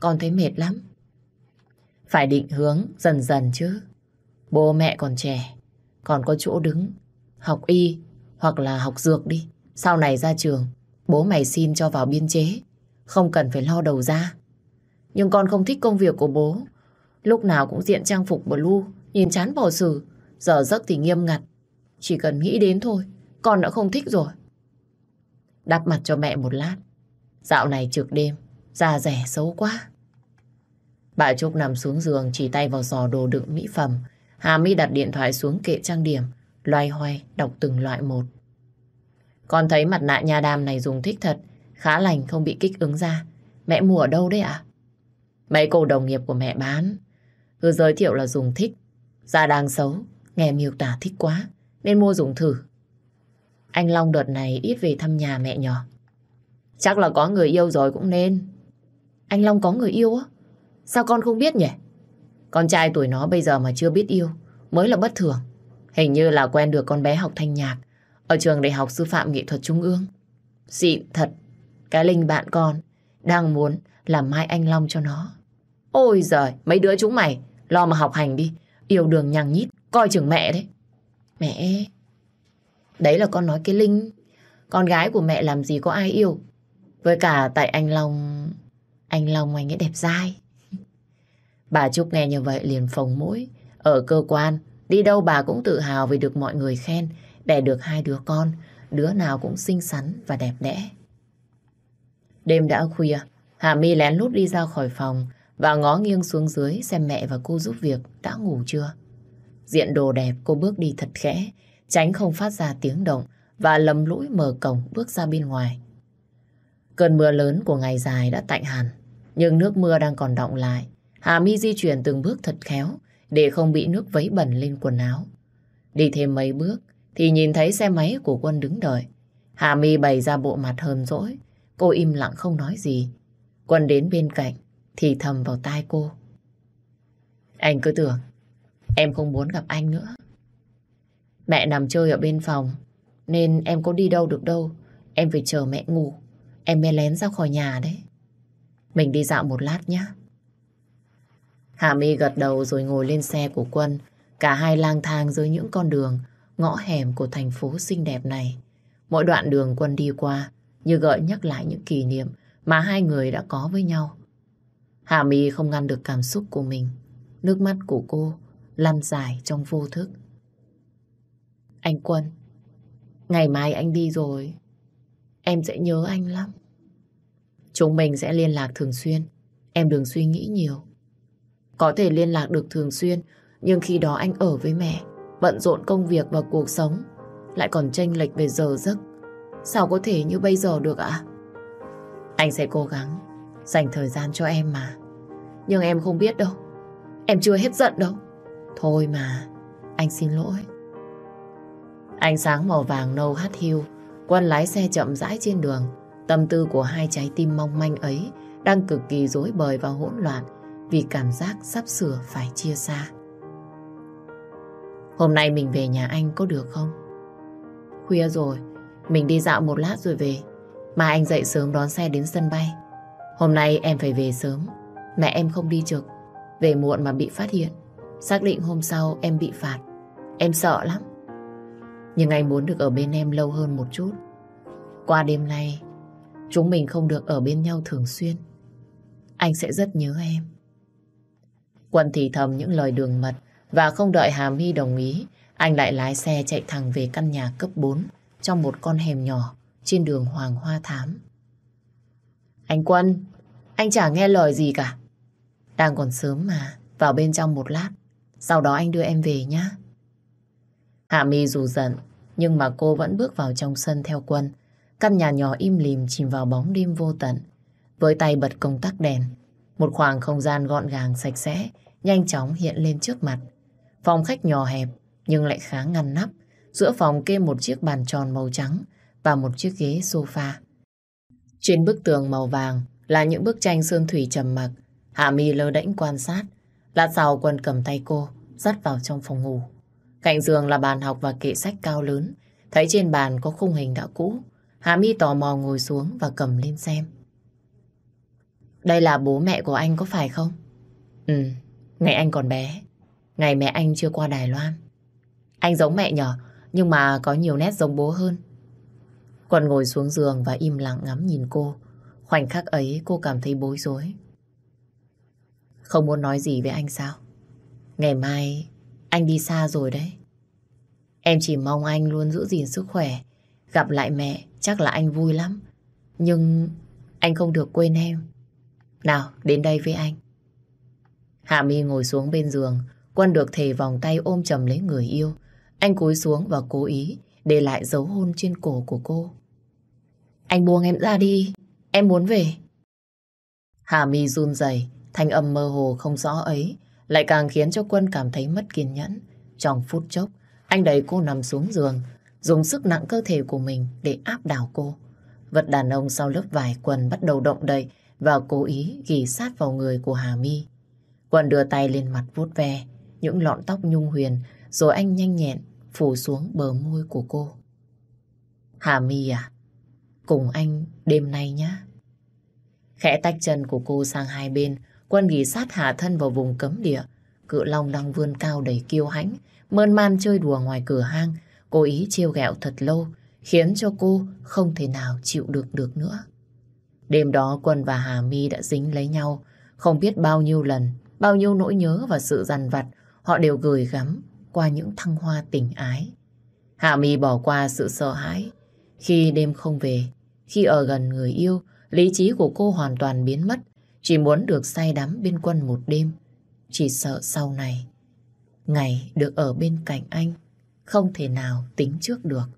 A: con thấy mệt lắm. Phải định hướng dần dần chứ. Bố mẹ còn trẻ, còn có chỗ đứng, học y hoặc là học dược đi. Sau này ra trường, bố mày xin cho vào biên chế, không cần phải lo đầu ra. Nhưng con không thích công việc của bố. Lúc nào cũng diện trang phục blue, nhìn chán bỏ xử, giờ giấc thì nghiêm ngặt. Chỉ cần nghĩ đến thôi, con đã không thích rồi. Đắp mặt cho mẹ một lát. Dạo này trực đêm, da rẻ xấu quá. Bà Trúc nằm xuống giường chỉ tay vào giò đồ đựng mỹ phẩm. Hà My đặt điện thoại xuống kệ trang điểm, loay hoay đọc từng loại một. Con thấy mặt nạ nha đam này dùng thích thật, khá lành không bị kích ứng ra. Mẹ mua ở đâu đấy ạ? Mấy cô đồng nghiệp của mẹ bán, cứ giới thiệu là dùng thích. Da đang xấu, nghe miêu tả thích quá, nên mua dùng thử. Anh Long đợt này ít về thăm nhà mẹ nhỏ. Chắc là có người yêu rồi cũng nên. Anh Long có người yêu á? Sao con không biết nhỉ? Con trai tuổi nó bây giờ mà chưa biết yêu mới là bất thường. Hình như là quen được con bé học thanh nhạc ở trường Đại học Sư phạm Nghệ thuật Trung ương. Xịn thật, cái Linh bạn con đang muốn làm mai anh Long cho nó. Ôi giời, mấy đứa chúng mày lo mà học hành đi. Yêu đường nhằng nhít, coi chừng mẹ đấy. Mẹ, đấy là con nói cái Linh. Con gái của mẹ làm gì có ai yêu. Với cả tại anh Long, anh Long anh ấy đẹp dai. Bà Trúc nghe như vậy liền phồng mũi. Ở cơ quan, đi đâu bà cũng tự hào vì được mọi người khen, đẻ được hai đứa con, đứa nào cũng xinh xắn và đẹp đẽ. Đêm đã khuya, Hà My lén lút đi ra khỏi phòng và ngó nghiêng xuống dưới xem mẹ và cô giúp việc đã ngủ chưa. Diện đồ đẹp cô bước đi thật khẽ, tránh không phát ra tiếng động và lầm lũi mở cổng bước ra bên ngoài. Cơn mưa lớn của ngày dài đã tạnh hẳn, nhưng nước mưa đang còn đọng lại. Hà Mi di chuyển từng bước thật khéo, để không bị nước vấy bẩn lên quần áo. Đi thêm mấy bước, thì nhìn thấy xe máy của quân đứng đợi. Hà Mi bày ra bộ mặt hờn dỗi. Cô im lặng không nói gì. Quân đến bên cạnh, thì thầm vào tai cô. Anh cứ tưởng, em không muốn gặp anh nữa. Mẹ nằm chơi ở bên phòng, nên em có đi đâu được đâu. em phải chờ mẹ ngủ. Em mới lén ra khỏi nhà đấy. Mình đi dạo một lát nhé. Hà My gật đầu rồi ngồi lên xe của Quân. Cả hai lang thang dưới những con đường, ngõ hẻm của thành phố xinh đẹp này. Mỗi đoạn đường Quân đi qua như gợi nhắc lại những kỷ niệm mà hai người đã có với nhau. Hà My không ngăn được cảm xúc của mình. Nước mắt của cô lăn dài trong vô thức. Anh Quân, ngày mai anh đi rồi. Em sẽ nhớ anh lắm. Chúng mình sẽ liên lạc thường xuyên. Em đừng suy nghĩ nhiều. Có thể liên lạc được thường xuyên, nhưng khi đó anh ở với mẹ, bận rộn công việc và cuộc sống, lại còn tranh lệch về giờ giấc. Sao có thể như bây giờ được ạ? Anh sẽ cố gắng dành thời gian cho em mà. Nhưng em không biết đâu. Em chưa hết giận đâu. Thôi mà, anh xin lỗi. Ánh sáng màu vàng nâu hắt hiu, quân lái xe chậm rãi trên đường. Tâm tư của hai trái tim mong manh ấy đang cực kỳ rối bời và hỗn loạn vì cảm giác sắp sửa phải chia xa. Hôm nay mình về nhà anh có được không? Khuya rồi, mình đi dạo một lát rồi về. Mà anh dậy sớm đón xe đến sân bay. Hôm nay em phải về sớm. Mẹ em không đi trực. Về muộn mà bị phát hiện. Xác định hôm sau em bị phạt. Em sợ lắm. Nhưng anh muốn được ở bên em lâu hơn một chút. Qua đêm nay, chúng mình không được ở bên nhau thường xuyên. Anh sẽ rất nhớ em. Quân thì thầm những lời đường mật và không đợi Hà Hy đồng ý, anh lại lái xe chạy thẳng về căn nhà cấp 4 trong một con hẻm nhỏ trên đường Hoàng Hoa Thám. Anh Quân, anh chả nghe lời gì cả. Đang còn sớm mà, vào bên trong một lát, sau đó anh đưa em về nhé. Hạ Mi dù giận, nhưng mà cô vẫn bước vào trong sân theo Quân. Căn nhà nhỏ im lìm chìm vào bóng đêm vô tận. Với tay bật công tắc đèn, một khoảng không gian gọn gàng sạch sẽ nhanh chóng hiện lên trước mặt. Phòng khách nhỏ hẹp nhưng lại khá ngăn nắp. Giữa phòng kê một chiếc bàn tròn màu trắng và một chiếc ghế sofa. Trên bức tường màu vàng là những bức tranh sơn thủy trầm mặc. Hạ mi lơ đễnh quan sát. Lát sau quần cầm tay cô, dắt vào trong phòng ngủ. Cạnh giường là bàn học và kệ sách cao lớn. Thấy trên bàn có khung hình đã cũ. Hạ mi tò mò ngồi xuống và cầm lên xem. Đây là bố mẹ của anh có phải không? Ừ, ngày anh còn bé. Ngày mẹ anh chưa qua Đài Loan. Anh giống mẹ nhỏ nhưng mà có nhiều nét giống bố hơn. Quân ngồi xuống giường và im lặng ngắm nhìn cô. Khoảnh khắc ấy cô cảm thấy bối rối. Không muốn nói gì với anh sao? Ngày mai anh đi xa rồi đấy. Em chỉ mong anh luôn giữ gìn sức khỏe. Gặp lại mẹ chắc là anh vui lắm. Nhưng anh không được quên em. Nào, đến đây với anh. Hạ Mi ngồi xuống bên giường. Quân được thề vòng tay ôm chầm lấy người yêu. Anh cúi xuống và cố ý để lại dấu hôn trên cổ của cô. Anh buông em ra đi, em muốn về. Hà mi run rẩy, thanh âm mơ hồ không rõ ấy lại càng khiến cho Quân cảm thấy mất kiên nhẫn. Trong phút chốc, anh đẩy cô nằm xuống giường, dùng sức nặng cơ thể của mình để áp đảo cô. Vật đàn ông sau lớp vải quần bắt đầu động đậy và cố ý ghi sát vào người của Hà Mi, Quân đưa tay lên mặt vuốt ve những lọn tóc nhung huyền rồi anh nhanh nhẹn phủ xuống bờ môi của cô. Hà Mi à, cùng anh đêm nay nhá. Khẽ tách chân của cô sang hai bên, quân ghi sát hạ thân vào vùng cấm địa. Cự long đang vươn cao đầy kiêu hãnh, mơn man chơi đùa ngoài cửa hang, cố ý chiêu ghẹo thật lâu, khiến cho cô không thể nào chịu được được nữa. Đêm đó Quân và Hà My đã dính lấy nhau, không biết bao nhiêu lần, bao nhiêu nỗi nhớ và sự dằn vặt họ đều gửi gắm qua những thăng hoa tình ái. Hạ My bỏ qua sự sợ hãi. Khi đêm không về, khi ở gần người yêu, lý trí của cô hoàn toàn biến mất. Chỉ muốn được say đắm bên quân một đêm. Chỉ sợ sau này, ngày được ở bên cạnh anh, không thể nào tính trước được.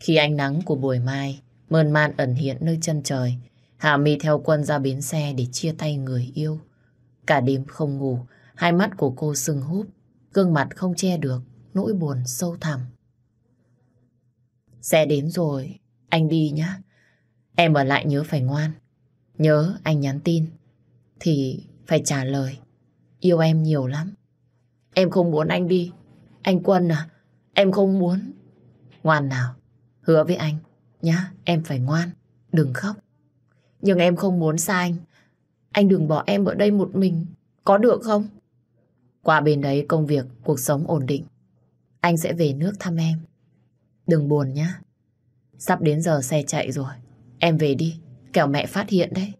A: Khi ánh nắng của buổi mai mơn man ẩn hiện nơi chân trời, Hạ My theo quân ra bến xe để chia tay người yêu. Cả đêm không ngủ, hai mắt của cô sưng húp, gương mặt không che được nỗi buồn sâu thẳm. Xe đến rồi, anh đi nhá. Em ở lại nhớ phải ngoan. Nhớ anh nhắn tin, thì phải trả lời. Yêu em nhiều lắm. Em không muốn anh đi. Anh Quân à, em không muốn. Ngoan nào, hứa với anh, Nhá, em phải ngoan, đừng khóc. Nhưng em không muốn xa anh. Anh đừng bỏ em ở đây một mình, có được không? Qua bên đấy công việc, cuộc sống ổn định. Anh sẽ về nước thăm em. Đừng buồn nhá. Sắp đến giờ xe chạy rồi. Em về đi, kẻo mẹ phát hiện đấy.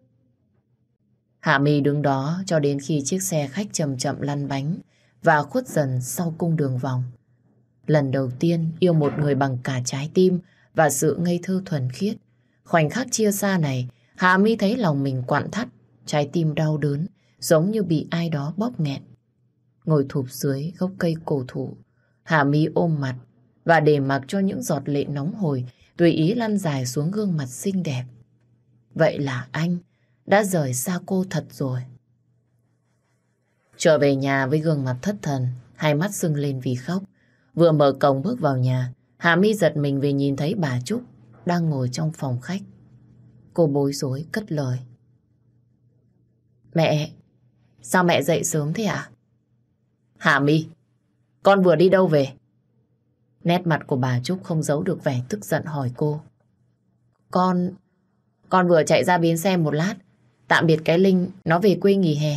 A: Hạ My đứng đó cho đến khi chiếc xe khách chậm chậm lăn bánh và khuất dần sau cung đường vòng. Lần đầu tiên yêu một người bằng cả trái tim và sự ngây thơ thuần khiết. Khoảnh khắc chia xa này, Hạ mi thấy lòng mình quặn thắt, trái tim đau đớn, giống như bị ai đó bóp nghẹn. Ngồi thụp dưới gốc cây cổ thụ, Hạ mi ôm mặt và để mặc cho những giọt lệ nóng hồi tùy ý lăn dài xuống gương mặt xinh đẹp. Vậy là anh đã rời xa cô thật rồi. Trở về nhà với gương mặt thất thần, hai mắt sưng lên vì khóc. Vừa mở cổng bước vào nhà, Hà My giật mình vì nhìn thấy bà Trúc đang ngồi trong phòng khách. Cô bối rối cất lời. Mẹ, sao mẹ dậy sớm thế ạ? À? Hà My, con vừa đi đâu về? Nét mặt của bà Trúc không giấu được vẻ tức giận hỏi cô. Con... Con vừa chạy ra bến xe một lát. Tạm biệt cái Linh, nó về quê nghỉ hè.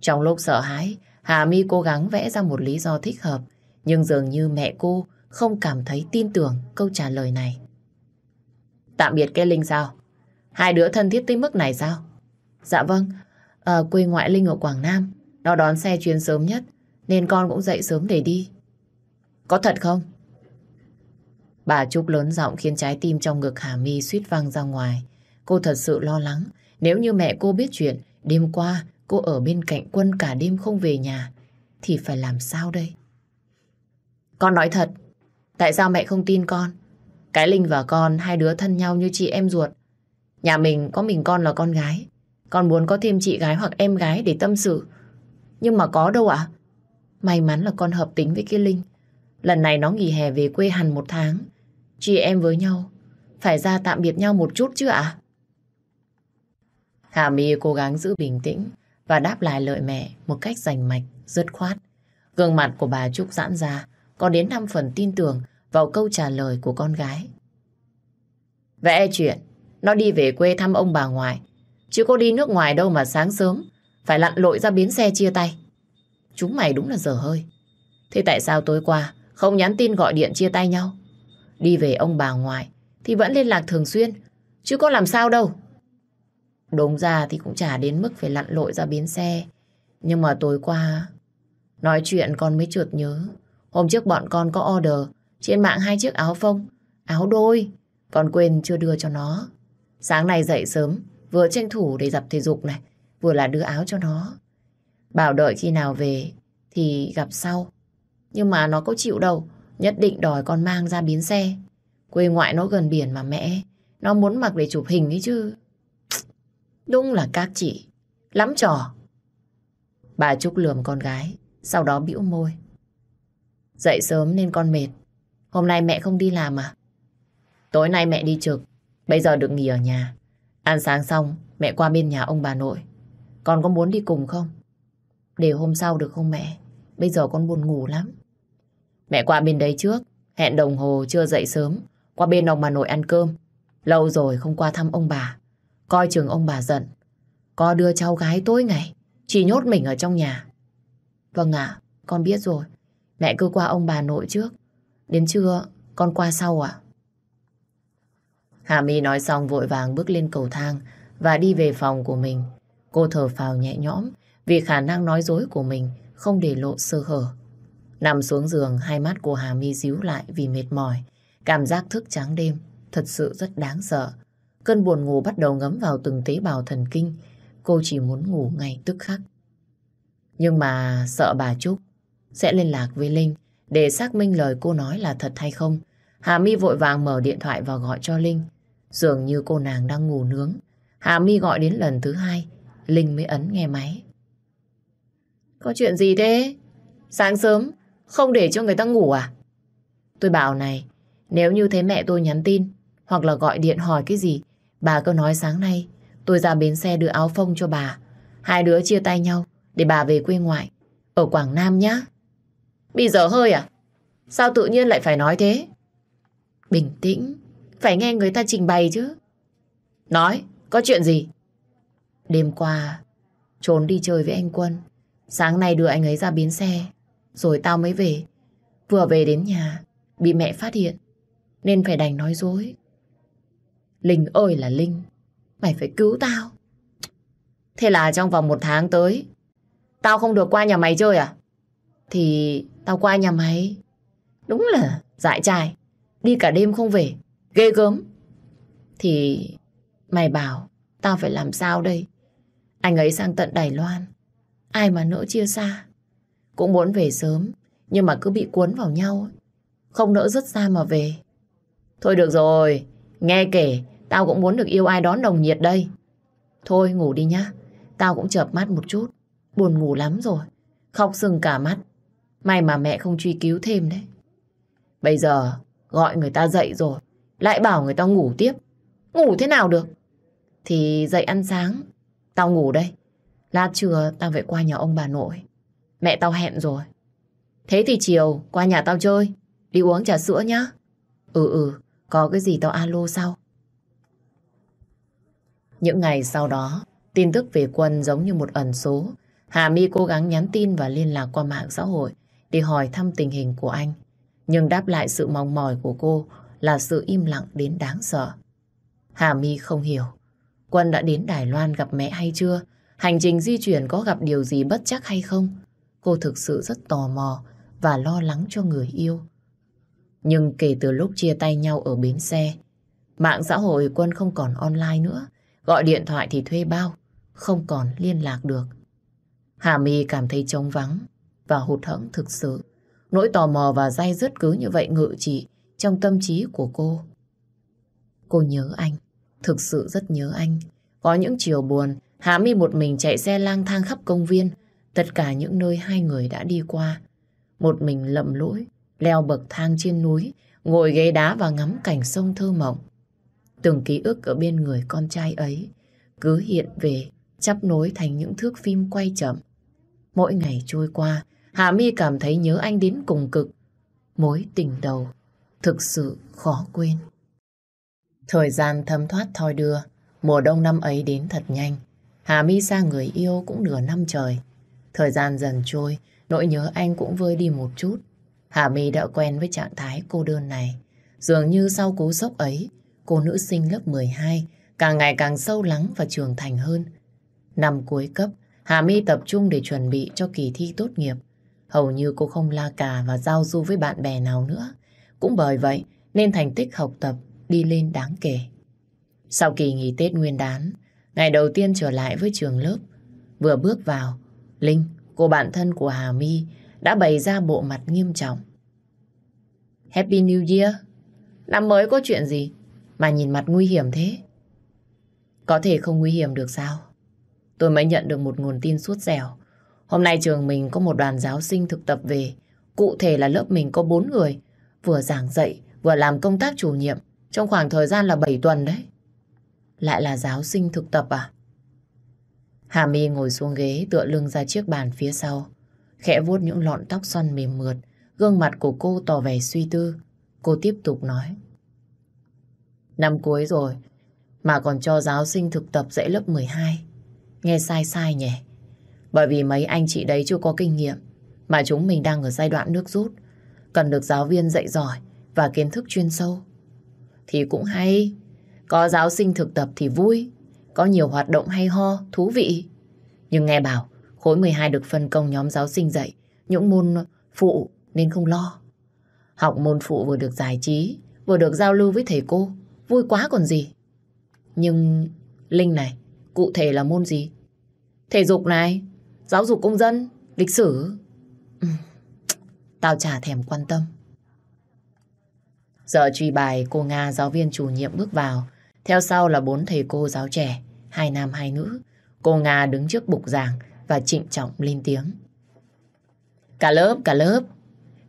A: Trong lúc sợ hãi, Hà My cố gắng vẽ ra một lý do thích hợp. Nhưng dường như mẹ cô không cảm thấy tin tưởng câu trả lời này. Tạm biệt cái Linh sao? Hai đứa thân thiết tới mức này sao? Dạ vâng, à, quê ngoại Linh ở Quảng Nam. Nó đón xe chuyến sớm nhất, nên con cũng dậy sớm để đi. Có thật không? Bà Trúc lớn giọng khiến trái tim trong ngực Hà My suýt văng ra ngoài. Cô thật sự lo lắng. Nếu như mẹ cô biết chuyện, đêm qua cô ở bên cạnh quân cả đêm không về nhà, thì phải làm sao đây? Con nói thật, tại sao mẹ không tin con? Cái Linh và con hai đứa thân nhau như chị em ruột. Nhà mình có mình con là con gái. Con muốn có thêm chị gái hoặc em gái để tâm sự. Nhưng mà có đâu ạ? May mắn là con hợp tính với cái Linh. Lần này nó nghỉ hè về quê hẳn một tháng. Chị em với nhau, phải ra tạm biệt nhau một chút chứ ạ? Hà My cố gắng giữ bình tĩnh và đáp lại lời mẹ một cách rành mạch, dứt khoát. Gương mặt của bà Trúc giãn ra, có đến 5 phần tin tưởng vào câu trả lời của con gái. Vẽ chuyện, nó đi về quê thăm ông bà ngoại, chứ có đi nước ngoài đâu mà sáng sớm, phải lặn lội ra bến xe chia tay. Chúng mày đúng là dở hơi. Thế tại sao tối qua không nhắn tin gọi điện chia tay nhau? Đi về ông bà ngoại thì vẫn liên lạc thường xuyên, chứ có làm sao đâu. Đúng ra thì cũng chả đến mức phải lặn lội ra bến xe. Nhưng mà tối qua, nói chuyện con mới trượt nhớ. Hôm trước bọn con có order trên mạng hai chiếc áo phông, áo đôi. còn quên chưa đưa cho nó. Sáng nay dậy sớm, vừa tranh thủ để dập thể dục này, vừa là đưa áo cho nó. Bảo đợi khi nào về thì gặp sau. Nhưng mà nó có chịu đâu, nhất định đòi con mang ra biến xe. Quê ngoại nó gần biển mà mẹ, nó muốn mặc để chụp hình ấy chứ. Đúng là các chị, lắm trò. Bà Trúc lườm con gái, sau đó bĩu môi. Dậy sớm nên con mệt. Hôm nay mẹ không đi làm à? Tối nay mẹ đi trực, bây giờ được nghỉ ở nhà. Ăn sáng xong, mẹ qua bên nhà ông bà nội. Con có muốn đi cùng không? Để hôm sau được không mẹ? Bây giờ con buồn ngủ lắm. Mẹ qua bên đấy trước, hẹn đồng hồ chưa dậy sớm, qua bên ông bà nội ăn cơm. Lâu rồi không qua thăm ông bà. Coi chừng ông bà giận. Có đưa cháu gái tối ngày, chỉ nhốt mình ở trong nhà. Vâng ạ, con biết rồi. Mẹ cứ qua ông bà nội trước. Đến trưa, con qua sau ạ. Hà My nói xong vội vàng bước lên cầu thang và đi về phòng của mình. Cô thở phào nhẹ nhõm vì khả năng nói dối của mình không để lộ sơ hở. Nằm xuống giường, hai mắt của Hà My díu lại vì mệt mỏi. Cảm giác thức trắng đêm thật sự rất đáng sợ. Cơn buồn ngủ bắt đầu ngấm vào từng tế bào thần kinh. Cô chỉ muốn ngủ ngay tức khắc. Nhưng mà sợ bà Trúc sẽ liên lạc với Linh để xác minh lời cô nói là thật hay không. Hà My vội vàng mở điện thoại và gọi cho Linh. Dường như cô nàng đang ngủ nướng. Hà My gọi đến lần thứ hai, Linh mới ấn nghe máy. Có chuyện gì thế? Sáng sớm, không để cho người ta ngủ à? Tôi bảo này, nếu như thấy mẹ tôi nhắn tin hoặc là gọi điện hỏi cái gì, bà cứ nói sáng nay tôi ra bến xe đưa áo phông cho bà. Hai đứa chia tay nhau để bà về quê ngoại, ở Quảng Nam nhá. Bị dở hơi à? Sao tự nhiên lại phải nói thế? Bình tĩnh, phải nghe người ta trình bày chứ. Nói, có chuyện gì? Đêm qua, trốn đi chơi với anh Quân. Sáng nay đưa anh ấy ra bến xe, rồi tao mới về. Vừa về đến nhà, bị mẹ phát hiện, nên phải đành nói dối. Linh ơi là Linh, mày phải cứu tao. Thế là trong vòng một tháng tới, tao không được qua nhà mày chơi à? Thì tao qua nhà máy Đúng là dại trai, đi cả đêm không về, ghê gớm. Thì mày bảo tao phải làm sao đây? Anh ấy sang tận Đài Loan, ai mà nỡ chia xa. Cũng muốn về sớm, nhưng mà cứ bị cuốn vào nhau. Không nỡ rất xa mà về. Thôi được rồi, nghe kể, tao cũng muốn được yêu ai đón đồng nhiệt đây. Thôi ngủ đi nhá, tao cũng chợp mắt một chút. Buồn ngủ lắm rồi, khóc sưng cả mắt. May mà mẹ không truy cứu thêm đấy. Bây giờ gọi người ta dậy rồi, lại bảo người ta ngủ tiếp. Ngủ thế nào được? Thì dậy ăn sáng, tao ngủ đây. Lát trưa tao phải qua nhà ông bà nội. Mẹ tao hẹn rồi. Thế thì chiều qua nhà tao chơi, đi uống trà sữa nhá. Ừ ừ, có cái gì tao alo sau. Những ngày sau đó, tin tức về quân giống như một ẩn số. Hà My cố gắng nhắn tin và liên lạc qua mạng xã hội để hỏi thăm tình hình của anh. Nhưng đáp lại sự mong mỏi của cô là sự im lặng đến đáng sợ. Hà My không hiểu. Quân đã đến Đài Loan gặp mẹ hay chưa? Hành trình di chuyển có gặp điều gì bất chắc hay không? Cô thực sự rất tò mò và lo lắng cho người yêu. Nhưng kể từ lúc chia tay nhau ở bến xe, mạng xã hội Quân không còn online nữa. Gọi điện thoại thì thuê bao, không còn liên lạc được. Hà My cảm thấy trống vắng và hụt hẫng thực sự. Nỗi tò mò và dai dứt cứ như vậy ngự trị trong tâm trí của cô. Cô nhớ anh, thực sự rất nhớ anh. Có những chiều buồn, Hạ Mi một mình chạy xe lang thang khắp công viên, tất cả những nơi hai người đã đi qua. Một mình lầm lũi, leo bậc thang trên núi, ngồi ghế đá và ngắm cảnh sông thơ mộng. Từng ký ức ở bên người con trai ấy cứ hiện về, chắp nối thành những thước phim quay chậm. Mỗi ngày trôi qua, Hà My cảm thấy nhớ anh đến cùng cực. Mối tình đầu thực sự khó quên. Thời gian thấm thoát thoi đưa, mùa đông năm ấy đến thật nhanh. Hà My xa người yêu cũng nửa năm trời. Thời gian dần trôi, nỗi nhớ anh cũng vơi đi một chút. Hà My đã quen với trạng thái cô đơn này. Dường như sau cú sốc ấy, cô nữ sinh lớp 12 càng ngày càng sâu lắng và trưởng thành hơn. Năm cuối cấp, Hà My tập trung để chuẩn bị cho kỳ thi tốt nghiệp. Hầu như cô không la cà và giao du với bạn bè nào nữa. Cũng bởi vậy nên thành tích học tập đi lên đáng kể. Sau kỳ nghỉ Tết Nguyên đán, ngày đầu tiên trở lại với trường lớp, vừa bước vào, Linh, cô bạn thân của Hà My, đã bày ra bộ mặt nghiêm trọng. Happy New Year! Năm mới có chuyện gì mà nhìn mặt nguy hiểm thế? Có thể không nguy hiểm được sao? Tôi mới nhận được một nguồn tin suốt dẻo. Hôm nay trường mình có một đoàn giáo sinh thực tập về. Cụ thể là lớp mình có bốn người. Vừa giảng dạy, vừa làm công tác chủ nhiệm. Trong khoảng thời gian là 7 tuần đấy. Lại là giáo sinh thực tập à? Hà My ngồi xuống ghế tựa lưng ra chiếc bàn phía sau. Khẽ vuốt những lọn tóc xoăn mềm mượt. Gương mặt của cô tỏ vẻ suy tư. Cô tiếp tục nói. Năm cuối rồi, mà còn cho giáo sinh thực tập dạy lớp 12. Nghe sai sai nhỉ? Bởi vì mấy anh chị đấy chưa có kinh nghiệm, mà chúng mình đang ở giai đoạn nước rút, cần được giáo viên dạy giỏi và kiến thức chuyên sâu. Thì cũng hay, có giáo sinh thực tập thì vui, có nhiều hoạt động hay ho, thú vị. Nhưng nghe bảo, khối 12 được phân công nhóm giáo sinh dạy những môn phụ nên không lo. Học môn phụ vừa được giải trí, vừa được giao lưu với thầy cô, vui quá còn gì. Nhưng Linh này, cụ thể là môn gì? Thể dục này, giáo dục công dân, lịch sử. Ừ, tao chả thèm quan tâm. Giờ truy bài cô Nga giáo viên chủ nhiệm bước vào. Theo sau là bốn thầy cô giáo trẻ, hai nam hai nữ. Cô Nga đứng trước bục giảng và trịnh trọng lên tiếng. Cả lớp, cả lớp.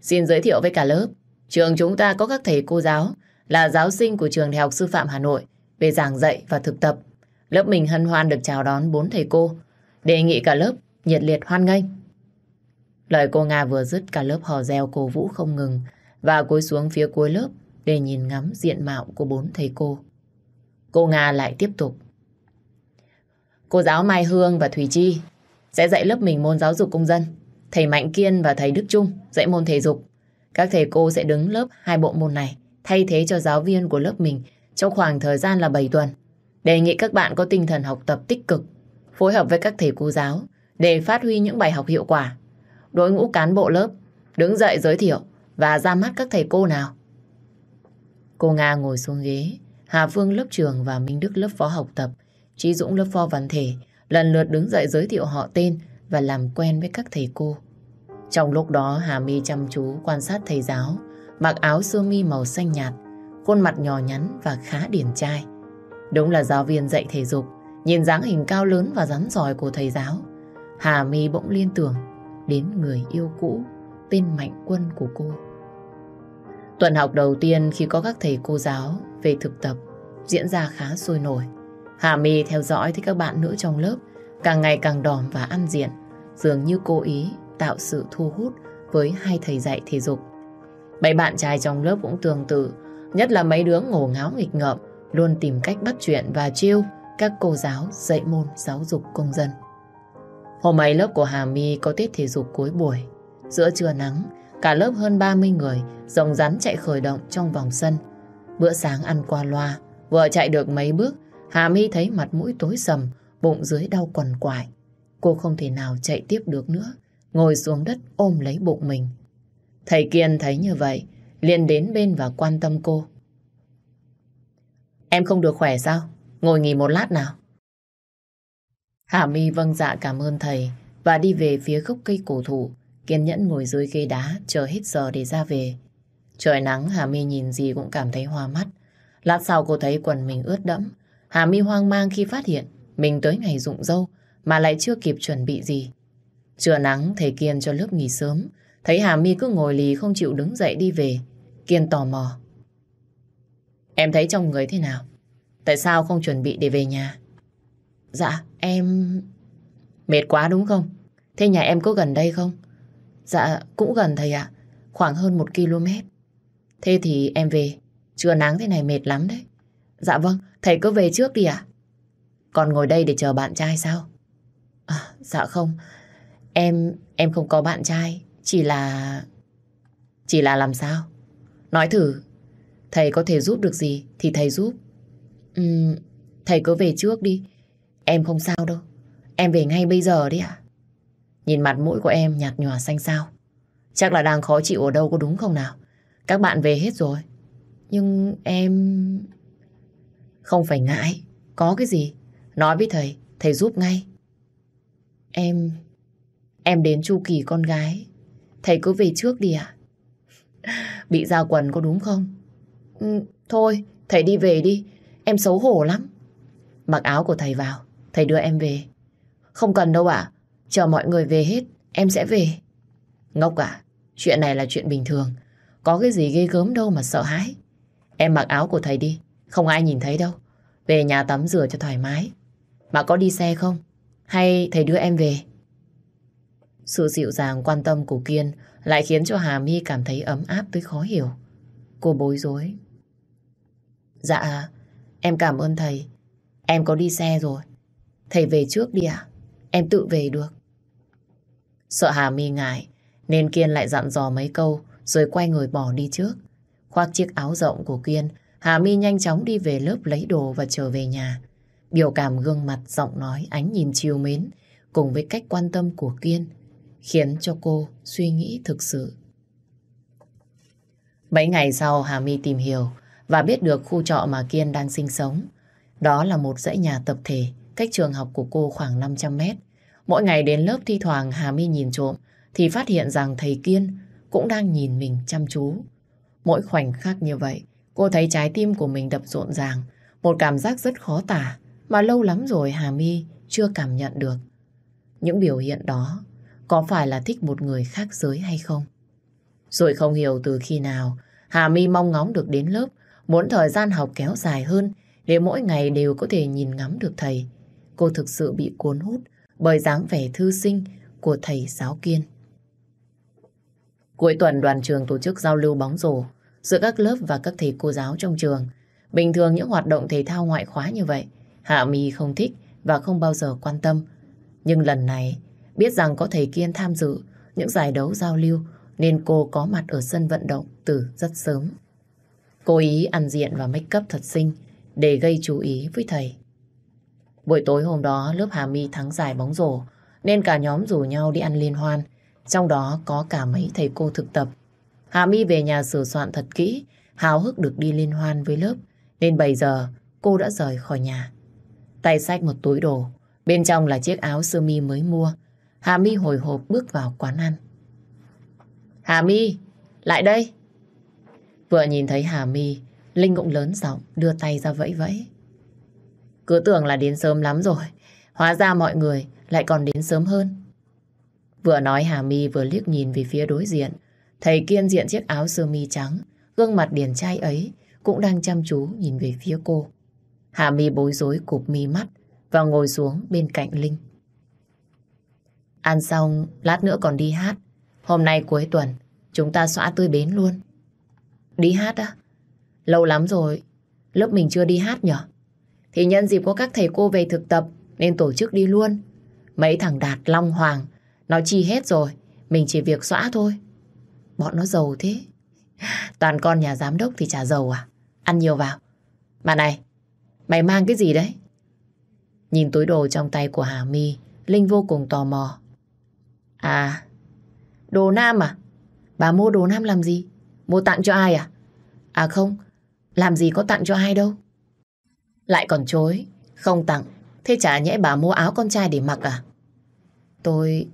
A: Xin giới thiệu với cả lớp. Trường chúng ta có các thầy cô giáo là giáo sinh của trường Đại học Sư phạm Hà Nội về giảng dạy và thực tập. Lớp mình hân hoan được chào đón bốn thầy cô. Đề nghị cả lớp nhiệt liệt hoan nghênh. Lời cô Nga vừa dứt cả lớp hò reo cổ vũ không ngừng và cúi xuống phía cuối lớp để nhìn ngắm diện mạo của bốn thầy cô. Cô Nga lại tiếp tục. Cô giáo Mai Hương và Thủy Chi sẽ dạy lớp mình môn giáo dục công dân. Thầy Mạnh Kiên và thầy Đức Trung dạy môn thể dục. Các thầy cô sẽ đứng lớp hai bộ môn này, thay thế cho giáo viên của lớp mình trong khoảng thời gian là 7 tuần. Đề nghị các bạn có tinh thần học tập tích cực, phối hợp với các thầy cô giáo để phát huy những bài học hiệu quả. Đội ngũ cán bộ lớp đứng dậy giới thiệu và ra mắt các thầy cô nào. Cô Nga ngồi xuống ghế, Hà Phương lớp trường và Minh Đức lớp phó học tập, Trí Dũng lớp phó văn thể, lần lượt đứng dậy giới thiệu họ tên và làm quen với các thầy cô. Trong lúc đó Hà My chăm chú quan sát thầy giáo, mặc áo sơ mi màu xanh nhạt, khuôn mặt nhỏ nhắn và khá điển trai. Đúng là giáo viên dạy thể dục, nhìn dáng hình cao lớn và rắn giỏi của thầy giáo. Hà My bỗng liên tưởng đến người yêu cũ, tên Mạnh Quân của cô. Tuần học đầu tiên khi có các thầy cô giáo về thực tập diễn ra khá sôi nổi. Hà My theo dõi thấy các bạn nữ trong lớp càng ngày càng đòm và ăn diện, dường như cố ý tạo sự thu hút với hai thầy dạy thể dục. Mấy bạn trai trong lớp cũng tương tự, nhất là mấy đứa ngổ ngáo nghịch ngợm, luôn tìm cách bắt chuyện và chiêu các cô giáo dạy môn giáo dục công dân. Hôm ấy lớp của Hà My có tiết thể dục cuối buổi. Giữa trưa nắng, cả lớp hơn 30 người rồng rắn chạy khởi động trong vòng sân. Bữa sáng ăn qua loa, vừa chạy được mấy bước, Hà My thấy mặt mũi tối sầm, bụng dưới đau quằn quại. Cô không thể nào chạy tiếp được nữa, ngồi xuống đất ôm lấy bụng mình. Thầy Kiên thấy như vậy, liền đến bên và quan tâm cô. Em không được khỏe sao? Ngồi nghỉ một lát nào. Hà My vâng dạ cảm ơn thầy và đi về phía gốc cây cổ thụ, kiên nhẫn ngồi dưới cây đá chờ hết giờ để ra về. Trời nắng Hà My nhìn gì cũng cảm thấy hoa mắt. Lát sau cô thấy quần mình ướt đẫm. Hà My hoang mang khi phát hiện mình tới ngày rụng dâu mà lại chưa kịp chuẩn bị gì. Trưa nắng thầy Kiên cho lớp nghỉ sớm. Thấy Hà My cứ ngồi lì không chịu đứng dậy đi về. Kiên tò mò. Em thấy trong người thế nào? Tại sao không chuẩn bị để về nhà? Dạ, em... Mệt quá đúng không? Thế nhà em có gần đây không? Dạ, cũng gần thầy ạ. Khoảng hơn một km. Thế thì em về. Trưa nắng thế này mệt lắm đấy. Dạ vâng, thầy cứ về trước đi ạ. Còn ngồi đây để chờ bạn trai sao? À, dạ không. Em, em không có bạn trai. Chỉ là... Chỉ là làm sao? Nói thử. Thầy có thể giúp được gì thì thầy giúp. Uhm, thầy cứ về trước đi. Em không sao đâu. Em về ngay bây giờ đi ạ. Nhìn mặt mũi của em nhạt nhòa xanh xao. Chắc là đang khó chịu ở đâu có đúng không nào? Các bạn về hết rồi. Nhưng em... Không phải ngại. Có cái gì? Nói với thầy, thầy giúp ngay. Em... Em đến chu kỳ con gái. Thầy cứ về trước đi ạ. Bị ra quần có đúng không? Ừ, thôi, thầy đi về đi. Em xấu hổ lắm. Mặc áo của thầy vào. Thầy đưa em về. Không cần đâu ạ. Chờ mọi người về hết, em sẽ về. Ngốc à, chuyện này là chuyện bình thường. Có cái gì ghê gớm đâu mà sợ hãi. Em mặc áo của thầy đi, không ai nhìn thấy đâu. Về nhà tắm rửa cho thoải mái. Mà có đi xe không? Hay thầy đưa em về? Sự dịu dàng quan tâm của Kiên lại khiến cho Hà My cảm thấy ấm áp tới khó hiểu. Cô bối rối. Dạ, em cảm ơn thầy. Em có đi xe rồi. Thầy về trước đi ạ. Em tự về được. Sợ Hà My ngại, nên Kiên lại dặn dò mấy câu rồi quay người bỏ đi trước. Khoác chiếc áo rộng của Kiên, Hà My nhanh chóng đi về lớp lấy đồ và trở về nhà. Biểu cảm gương mặt, giọng nói, ánh nhìn chiều mến cùng với cách quan tâm của Kiên khiến cho cô suy nghĩ thực sự. Mấy ngày sau Hà My tìm hiểu và biết được khu trọ mà Kiên đang sinh sống. Đó là một dãy nhà tập thể cách trường học của cô khoảng 500 mét. Mỗi ngày đến lớp thi thoảng Hà My nhìn trộm thì phát hiện rằng thầy Kiên cũng đang nhìn mình chăm chú. Mỗi khoảnh khắc như vậy, cô thấy trái tim của mình đập rộn ràng, một cảm giác rất khó tả mà lâu lắm rồi Hà My chưa cảm nhận được. Những biểu hiện đó có phải là thích một người khác giới hay không? Rồi không hiểu từ khi nào Hà My mong ngóng được đến lớp, muốn thời gian học kéo dài hơn để mỗi ngày đều có thể nhìn ngắm được thầy. Cô thực sự bị cuốn hút bởi dáng vẻ thư sinh của thầy giáo Kiên. Cuối tuần đoàn trường tổ chức giao lưu bóng rổ. giữa các lớp và các thầy cô giáo trong trường. Bình thường những hoạt động thể thao ngoại khóa như vậy, Hạ mi không thích và không bao giờ quan tâm. Nhưng lần này, biết rằng có thầy Kiên tham dự những giải đấu giao lưu, nên cô có mặt ở sân vận động từ rất sớm. Cô ý ăn diện và make up thật xinh để gây chú ý với thầy. Buổi tối hôm đó lớp Hà My thắng giải bóng rổ nên cả nhóm rủ nhau đi ăn liên hoan. Trong đó có cả mấy thầy cô thực tập. Hà My về nhà sửa soạn thật kỹ, háo hức được đi liên hoan với lớp. Nên 7 giờ cô đã rời khỏi nhà. Tay xách một túi đồ, bên trong là chiếc áo sơ mi mới mua. Hà My hồi hộp bước vào quán ăn. Hà My, lại đây. Vừa nhìn thấy Hà My, Linh cũng lớn giọng đưa tay ra vẫy vẫy. Cứ tưởng là đến sớm lắm rồi. Hóa ra mọi người lại còn đến sớm hơn. Vừa nói Hà My vừa liếc nhìn về phía đối diện. Thầy Kiên diện chiếc áo sơ mi trắng, gương mặt điển trai ấy cũng đang chăm chú nhìn về phía cô. Hà My bối rối cụp mi mắt và ngồi xuống bên cạnh Linh. Ăn xong, lát nữa còn đi hát. Hôm nay cuối tuần, chúng ta xóa tươi bến luôn. Đi hát á? Lâu lắm rồi, lớp mình chưa đi hát nhở? Thì nhân dịp có các thầy cô về thực tập nên tổ chức đi luôn. Mấy thằng Đạt, Long, Hoàng nó chi hết rồi, mình chỉ việc xóa thôi. Bọn nó giàu thế. Toàn con nhà giám đốc thì chả giàu à? Ăn nhiều vào. Mà này, mày mang cái gì đấy? Nhìn túi đồ trong tay của Hà My, Linh vô cùng tò mò. À, đồ nam à? Bà mua đồ nam làm gì? Mua tặng cho ai à? À không, làm gì có tặng cho ai đâu. Lại còn chối, không tặng. Thế chả nhẽ bà mua áo con trai để mặc à? Tôi...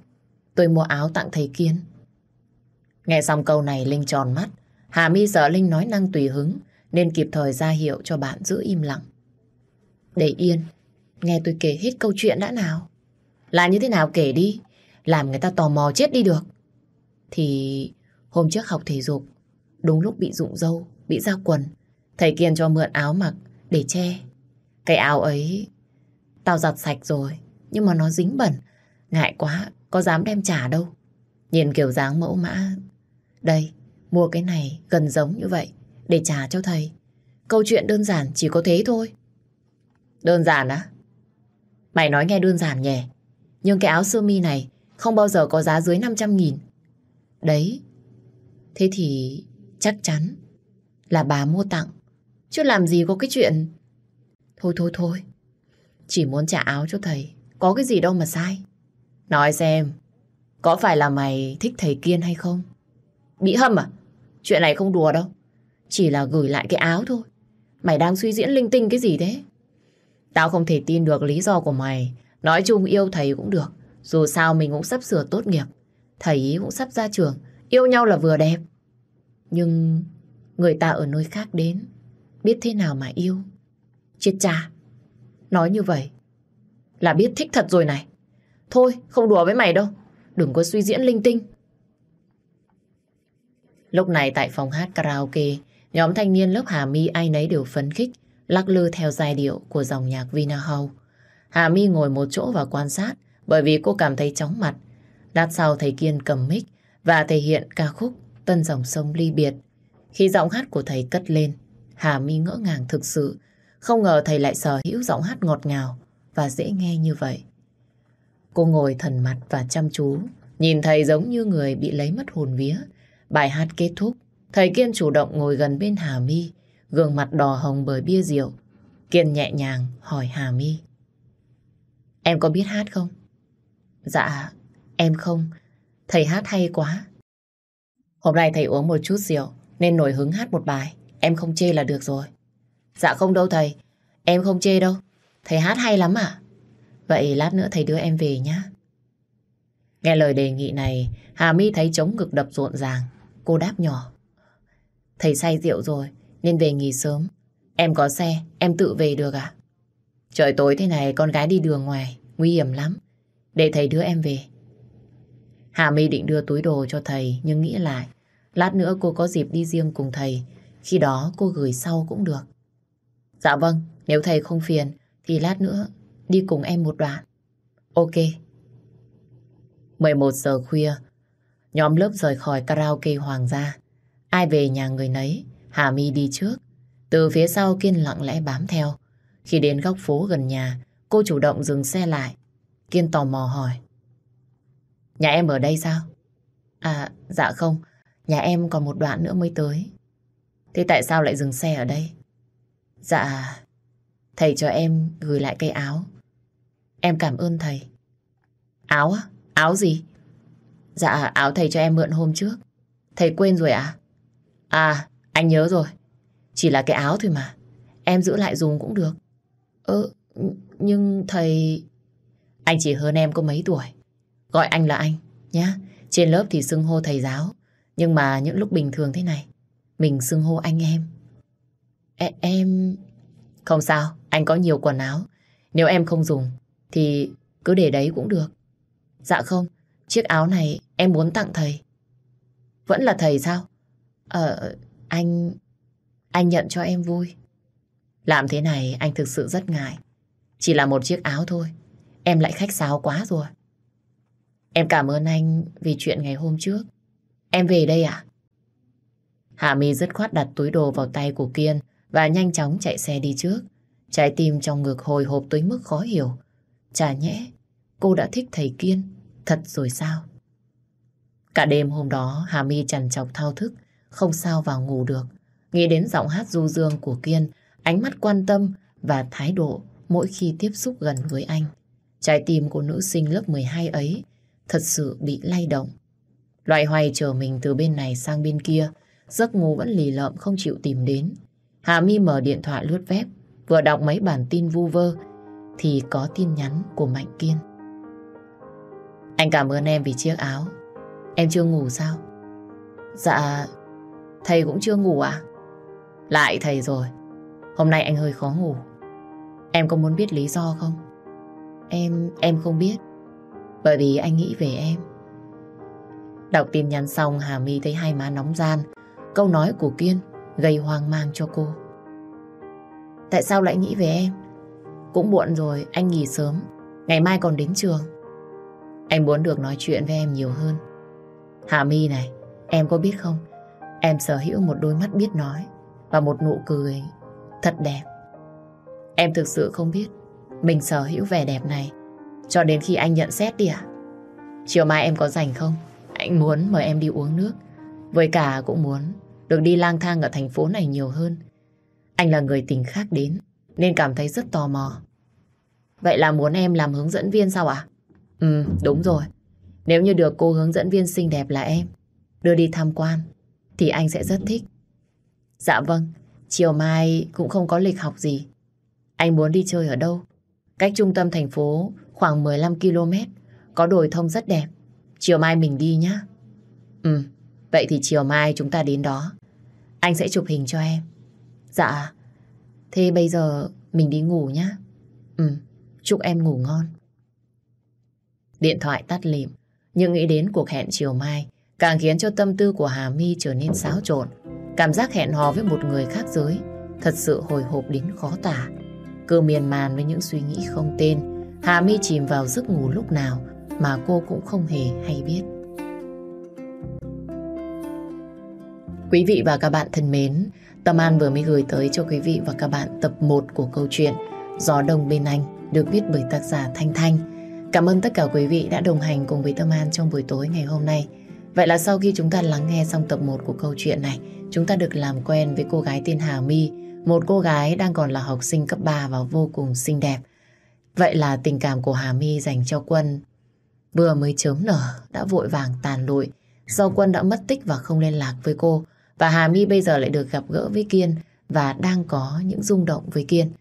A: tôi mua áo tặng thầy Kiên. Nghe xong câu này Linh tròn mắt. Hà mi sợ Linh nói năng tùy hứng nên kịp thời ra hiệu cho bạn giữ im lặng. Để yên, nghe tôi kể hết câu chuyện đã nào. Là như thế nào kể đi, làm người ta tò mò chết đi được. Thì hôm trước học thể dục, đúng lúc bị rụng dâu, bị ra quần, thầy Kiên cho mượn áo mặc để che. Cái áo ấy tao giặt sạch rồi, nhưng mà nó dính bẩn. Ngại quá, có dám đem trả đâu. Nhìn kiểu dáng mẫu mã. Đây, mua cái này gần giống như vậy, để trả cho thầy. Câu chuyện đơn giản chỉ có thế thôi. Đơn giản á? Mày nói nghe đơn giản nhỉ? Nhưng cái áo sơ mi này không bao giờ có giá dưới 500 nghìn. Đấy. Thế thì chắc chắn là bà mua tặng. Chứ làm gì có cái chuyện... Thôi thôi thôi. Chỉ muốn trả áo cho thầy. Có cái gì đâu mà sai. Nói xem. Có phải là mày thích thầy Kiên hay không? Bị hâm à? Chuyện này không đùa đâu. Chỉ là gửi lại cái áo thôi. Mày đang suy diễn linh tinh cái gì thế? Tao không thể tin được lý do của mày. Nói chung yêu thầy cũng được. Dù sao mình cũng sắp sửa tốt nghiệp. Thầy cũng sắp ra trường. Yêu nhau là vừa đẹp. Nhưng người ta ở nơi khác đến. Biết thế nào mà yêu. Chết cha. Nói như vậy là biết thích thật rồi này. Thôi, không đùa với mày đâu. Đừng có suy diễn linh tinh. Lúc này tại phòng hát karaoke, nhóm thanh niên lớp Hà My ai nấy đều phấn khích, lắc lư theo giai điệu của dòng nhạc Vina House. Hà My ngồi một chỗ và quan sát bởi vì cô cảm thấy chóng mặt. Lát sau thầy Kiên cầm mic và thể hiện ca khúc Tân dòng sông ly biệt. Khi giọng hát của thầy cất lên, Hà My ngỡ ngàng thực sự. Không ngờ thầy lại sở hữu giọng hát ngọt ngào và dễ nghe như vậy. Cô ngồi thần mặt và chăm chú, nhìn thầy giống như người bị lấy mất hồn vía. Bài hát kết thúc, thầy Kiên chủ động ngồi gần bên Hà My, gương mặt đỏ hồng bởi bia rượu. Kiên nhẹ nhàng hỏi Hà My. Em có biết hát không? Dạ, em không. Thầy hát hay quá. Hôm nay thầy uống một chút rượu nên nổi hứng hát một bài. Em không chê là được rồi. Dạ không đâu thầy. Em không chê đâu. Thầy hát hay lắm à? Vậy lát nữa thầy đưa em về nhé. Nghe lời đề nghị này, Hà My thấy trống ngực đập rộn ràng. Cô đáp nhỏ. Thầy say rượu rồi, nên về nghỉ sớm. Em có xe, em tự về được à? Trời tối thế này, con gái đi đường ngoài, nguy hiểm lắm. Để thầy đưa em về. Hà My định đưa túi đồ cho thầy, nhưng nghĩ lại. Lát nữa cô có dịp đi riêng cùng thầy. Khi đó cô gửi sau cũng được. Dạ vâng, nếu thầy không phiền, thì lát nữa đi cùng em một đoạn. Ok. 11 giờ khuya, nhóm lớp rời khỏi karaoke Hoàng gia. Ai về nhà người nấy, Hà My đi trước. Từ phía sau Kiên lặng lẽ bám theo. Khi đến góc phố gần nhà, cô chủ động dừng xe lại. Kiên tò mò hỏi. Nhà em ở đây sao? À, dạ không. Nhà em còn một đoạn nữa mới tới. Thế tại sao lại dừng xe ở đây? Dạ, thầy cho em gửi lại cây áo. Em cảm ơn thầy. Áo á? Áo gì? Dạ, áo thầy cho em mượn hôm trước. Thầy quên rồi à? À, anh nhớ rồi. Chỉ là cái áo thôi mà. Em giữ lại dùng cũng được. Ơ, nhưng thầy... Anh chỉ hơn em có mấy tuổi. Gọi anh là anh, nhá. Trên lớp thì xưng hô thầy giáo. Nhưng mà những lúc bình thường thế này, mình xưng hô anh em. E em... Không sao, anh có nhiều quần áo. Nếu em không dùng, thì cứ để đấy cũng được. Dạ không, chiếc áo này em muốn tặng thầy. Vẫn là thầy sao? Ờ, anh... Anh nhận cho em vui. Làm thế này anh thực sự rất ngại. Chỉ là một chiếc áo thôi. Em lại khách sáo quá rồi. Em cảm ơn anh vì chuyện ngày hôm trước. Em về đây à? Hạ Mi dứt khoát đặt túi đồ vào tay của Kiên và nhanh chóng chạy xe đi trước. Trái tim trong ngực hồi hộp tới mức khó hiểu. Chả nhẽ, cô đã thích thầy Kiên, thật rồi sao? Cả đêm hôm đó, Hà My chằn chọc thao thức, không sao vào ngủ được. Nghĩ đến giọng hát du dương của Kiên, ánh mắt quan tâm và thái độ mỗi khi tiếp xúc gần với anh. Trái tim của nữ sinh lớp 12 ấy thật sự bị lay động. Loại hoài chờ mình từ bên này sang bên kia, giấc ngủ vẫn lì lợm không chịu tìm đến. Hà My mở điện thoại lướt web, vừa đọc mấy bản tin vu vơ, thì có tin nhắn của Mạnh Kiên. Anh cảm ơn em vì chiếc áo. Em chưa ngủ sao? Dạ, thầy cũng chưa ngủ à? Lại thầy rồi. Hôm nay anh hơi khó ngủ. Em có muốn biết lý do không? Em, em không biết. Bởi vì anh nghĩ về em. Đọc tin nhắn xong Hà My thấy hai má nóng gian. Câu nói của Kiên gây hoang mang cho cô. Tại sao lại nghĩ về em? Cũng muộn rồi, anh nghỉ sớm. Ngày mai còn đến trường. Anh muốn được nói chuyện với em nhiều hơn. Hà My này, em có biết không? Em sở hữu một đôi mắt biết nói và một nụ cười thật đẹp. Em thực sự không biết mình sở hữu vẻ đẹp này cho đến khi anh nhận xét đi ạ. Chiều mai em có rảnh không? Anh muốn mời em đi uống nước. Với cả cũng muốn được đi lang thang ở thành phố này nhiều hơn. Anh là người tình khác đến nên cảm thấy rất tò mò. Vậy là muốn em làm hướng dẫn viên sao ạ? Ừ, đúng rồi. Nếu như được cô hướng dẫn viên xinh đẹp là em đưa đi tham quan thì anh sẽ rất thích. Dạ vâng, chiều mai cũng không có lịch học gì. Anh muốn đi chơi ở đâu? Cách trung tâm thành phố khoảng 15 km, có đồi thông rất đẹp. Chiều mai mình đi nhá. Ừ, vậy thì chiều mai chúng ta đến đó. Anh sẽ chụp hình cho em. Dạ, thế bây giờ mình đi ngủ nhá. Ừ, chúc em ngủ ngon. Điện thoại tắt lịm, nhưng nghĩ đến cuộc hẹn chiều mai càng khiến cho tâm tư của Hà My trở nên xáo trộn. Cảm giác hẹn hò với một người khác giới thật sự hồi hộp đến khó tả. Cứ miên man với những suy nghĩ không tên, Hà My chìm vào giấc ngủ lúc nào mà cô cũng không hề hay biết. Quý vị và các bạn thân mến, Tâm An vừa mới gửi tới cho quý vị và các bạn tập 1 của câu chuyện Gió Đông Bên Anh được viết bởi tác giả Thanh Thanh. Cảm ơn tất cả quý vị đã đồng hành cùng với Tâm An trong buổi tối ngày hôm nay. Vậy là sau khi chúng ta lắng nghe xong tập 1 của câu chuyện này, chúng ta được làm quen với cô gái tên Hà My, một cô gái đang còn là học sinh cấp 3 và vô cùng xinh đẹp. Vậy là tình cảm của Hà My dành cho Quân vừa mới chớm nở đã vội vàng tàn lụi do Quân đã mất tích và không liên lạc với cô. Và Hà My bây giờ lại được gặp gỡ với Kiên và đang có những rung động với Kiên.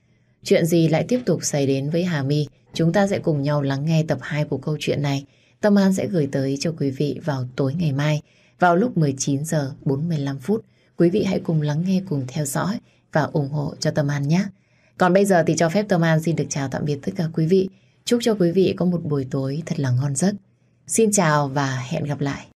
A: Chuyện gì lại tiếp tục xảy đến với Hà My? Chúng ta sẽ cùng nhau lắng nghe tập 2 của câu chuyện này. Tâm An sẽ gửi tới cho quý vị vào tối ngày mai vào lúc 19 giờ 45 phút. Quý vị hãy cùng lắng nghe, cùng theo dõi và ủng hộ cho Tâm An nhé. Còn bây giờ thì cho phép Tâm An xin được chào tạm biệt tất cả quý vị. Chúc cho quý vị có một buổi tối thật là ngon giấc. Xin chào và hẹn gặp lại.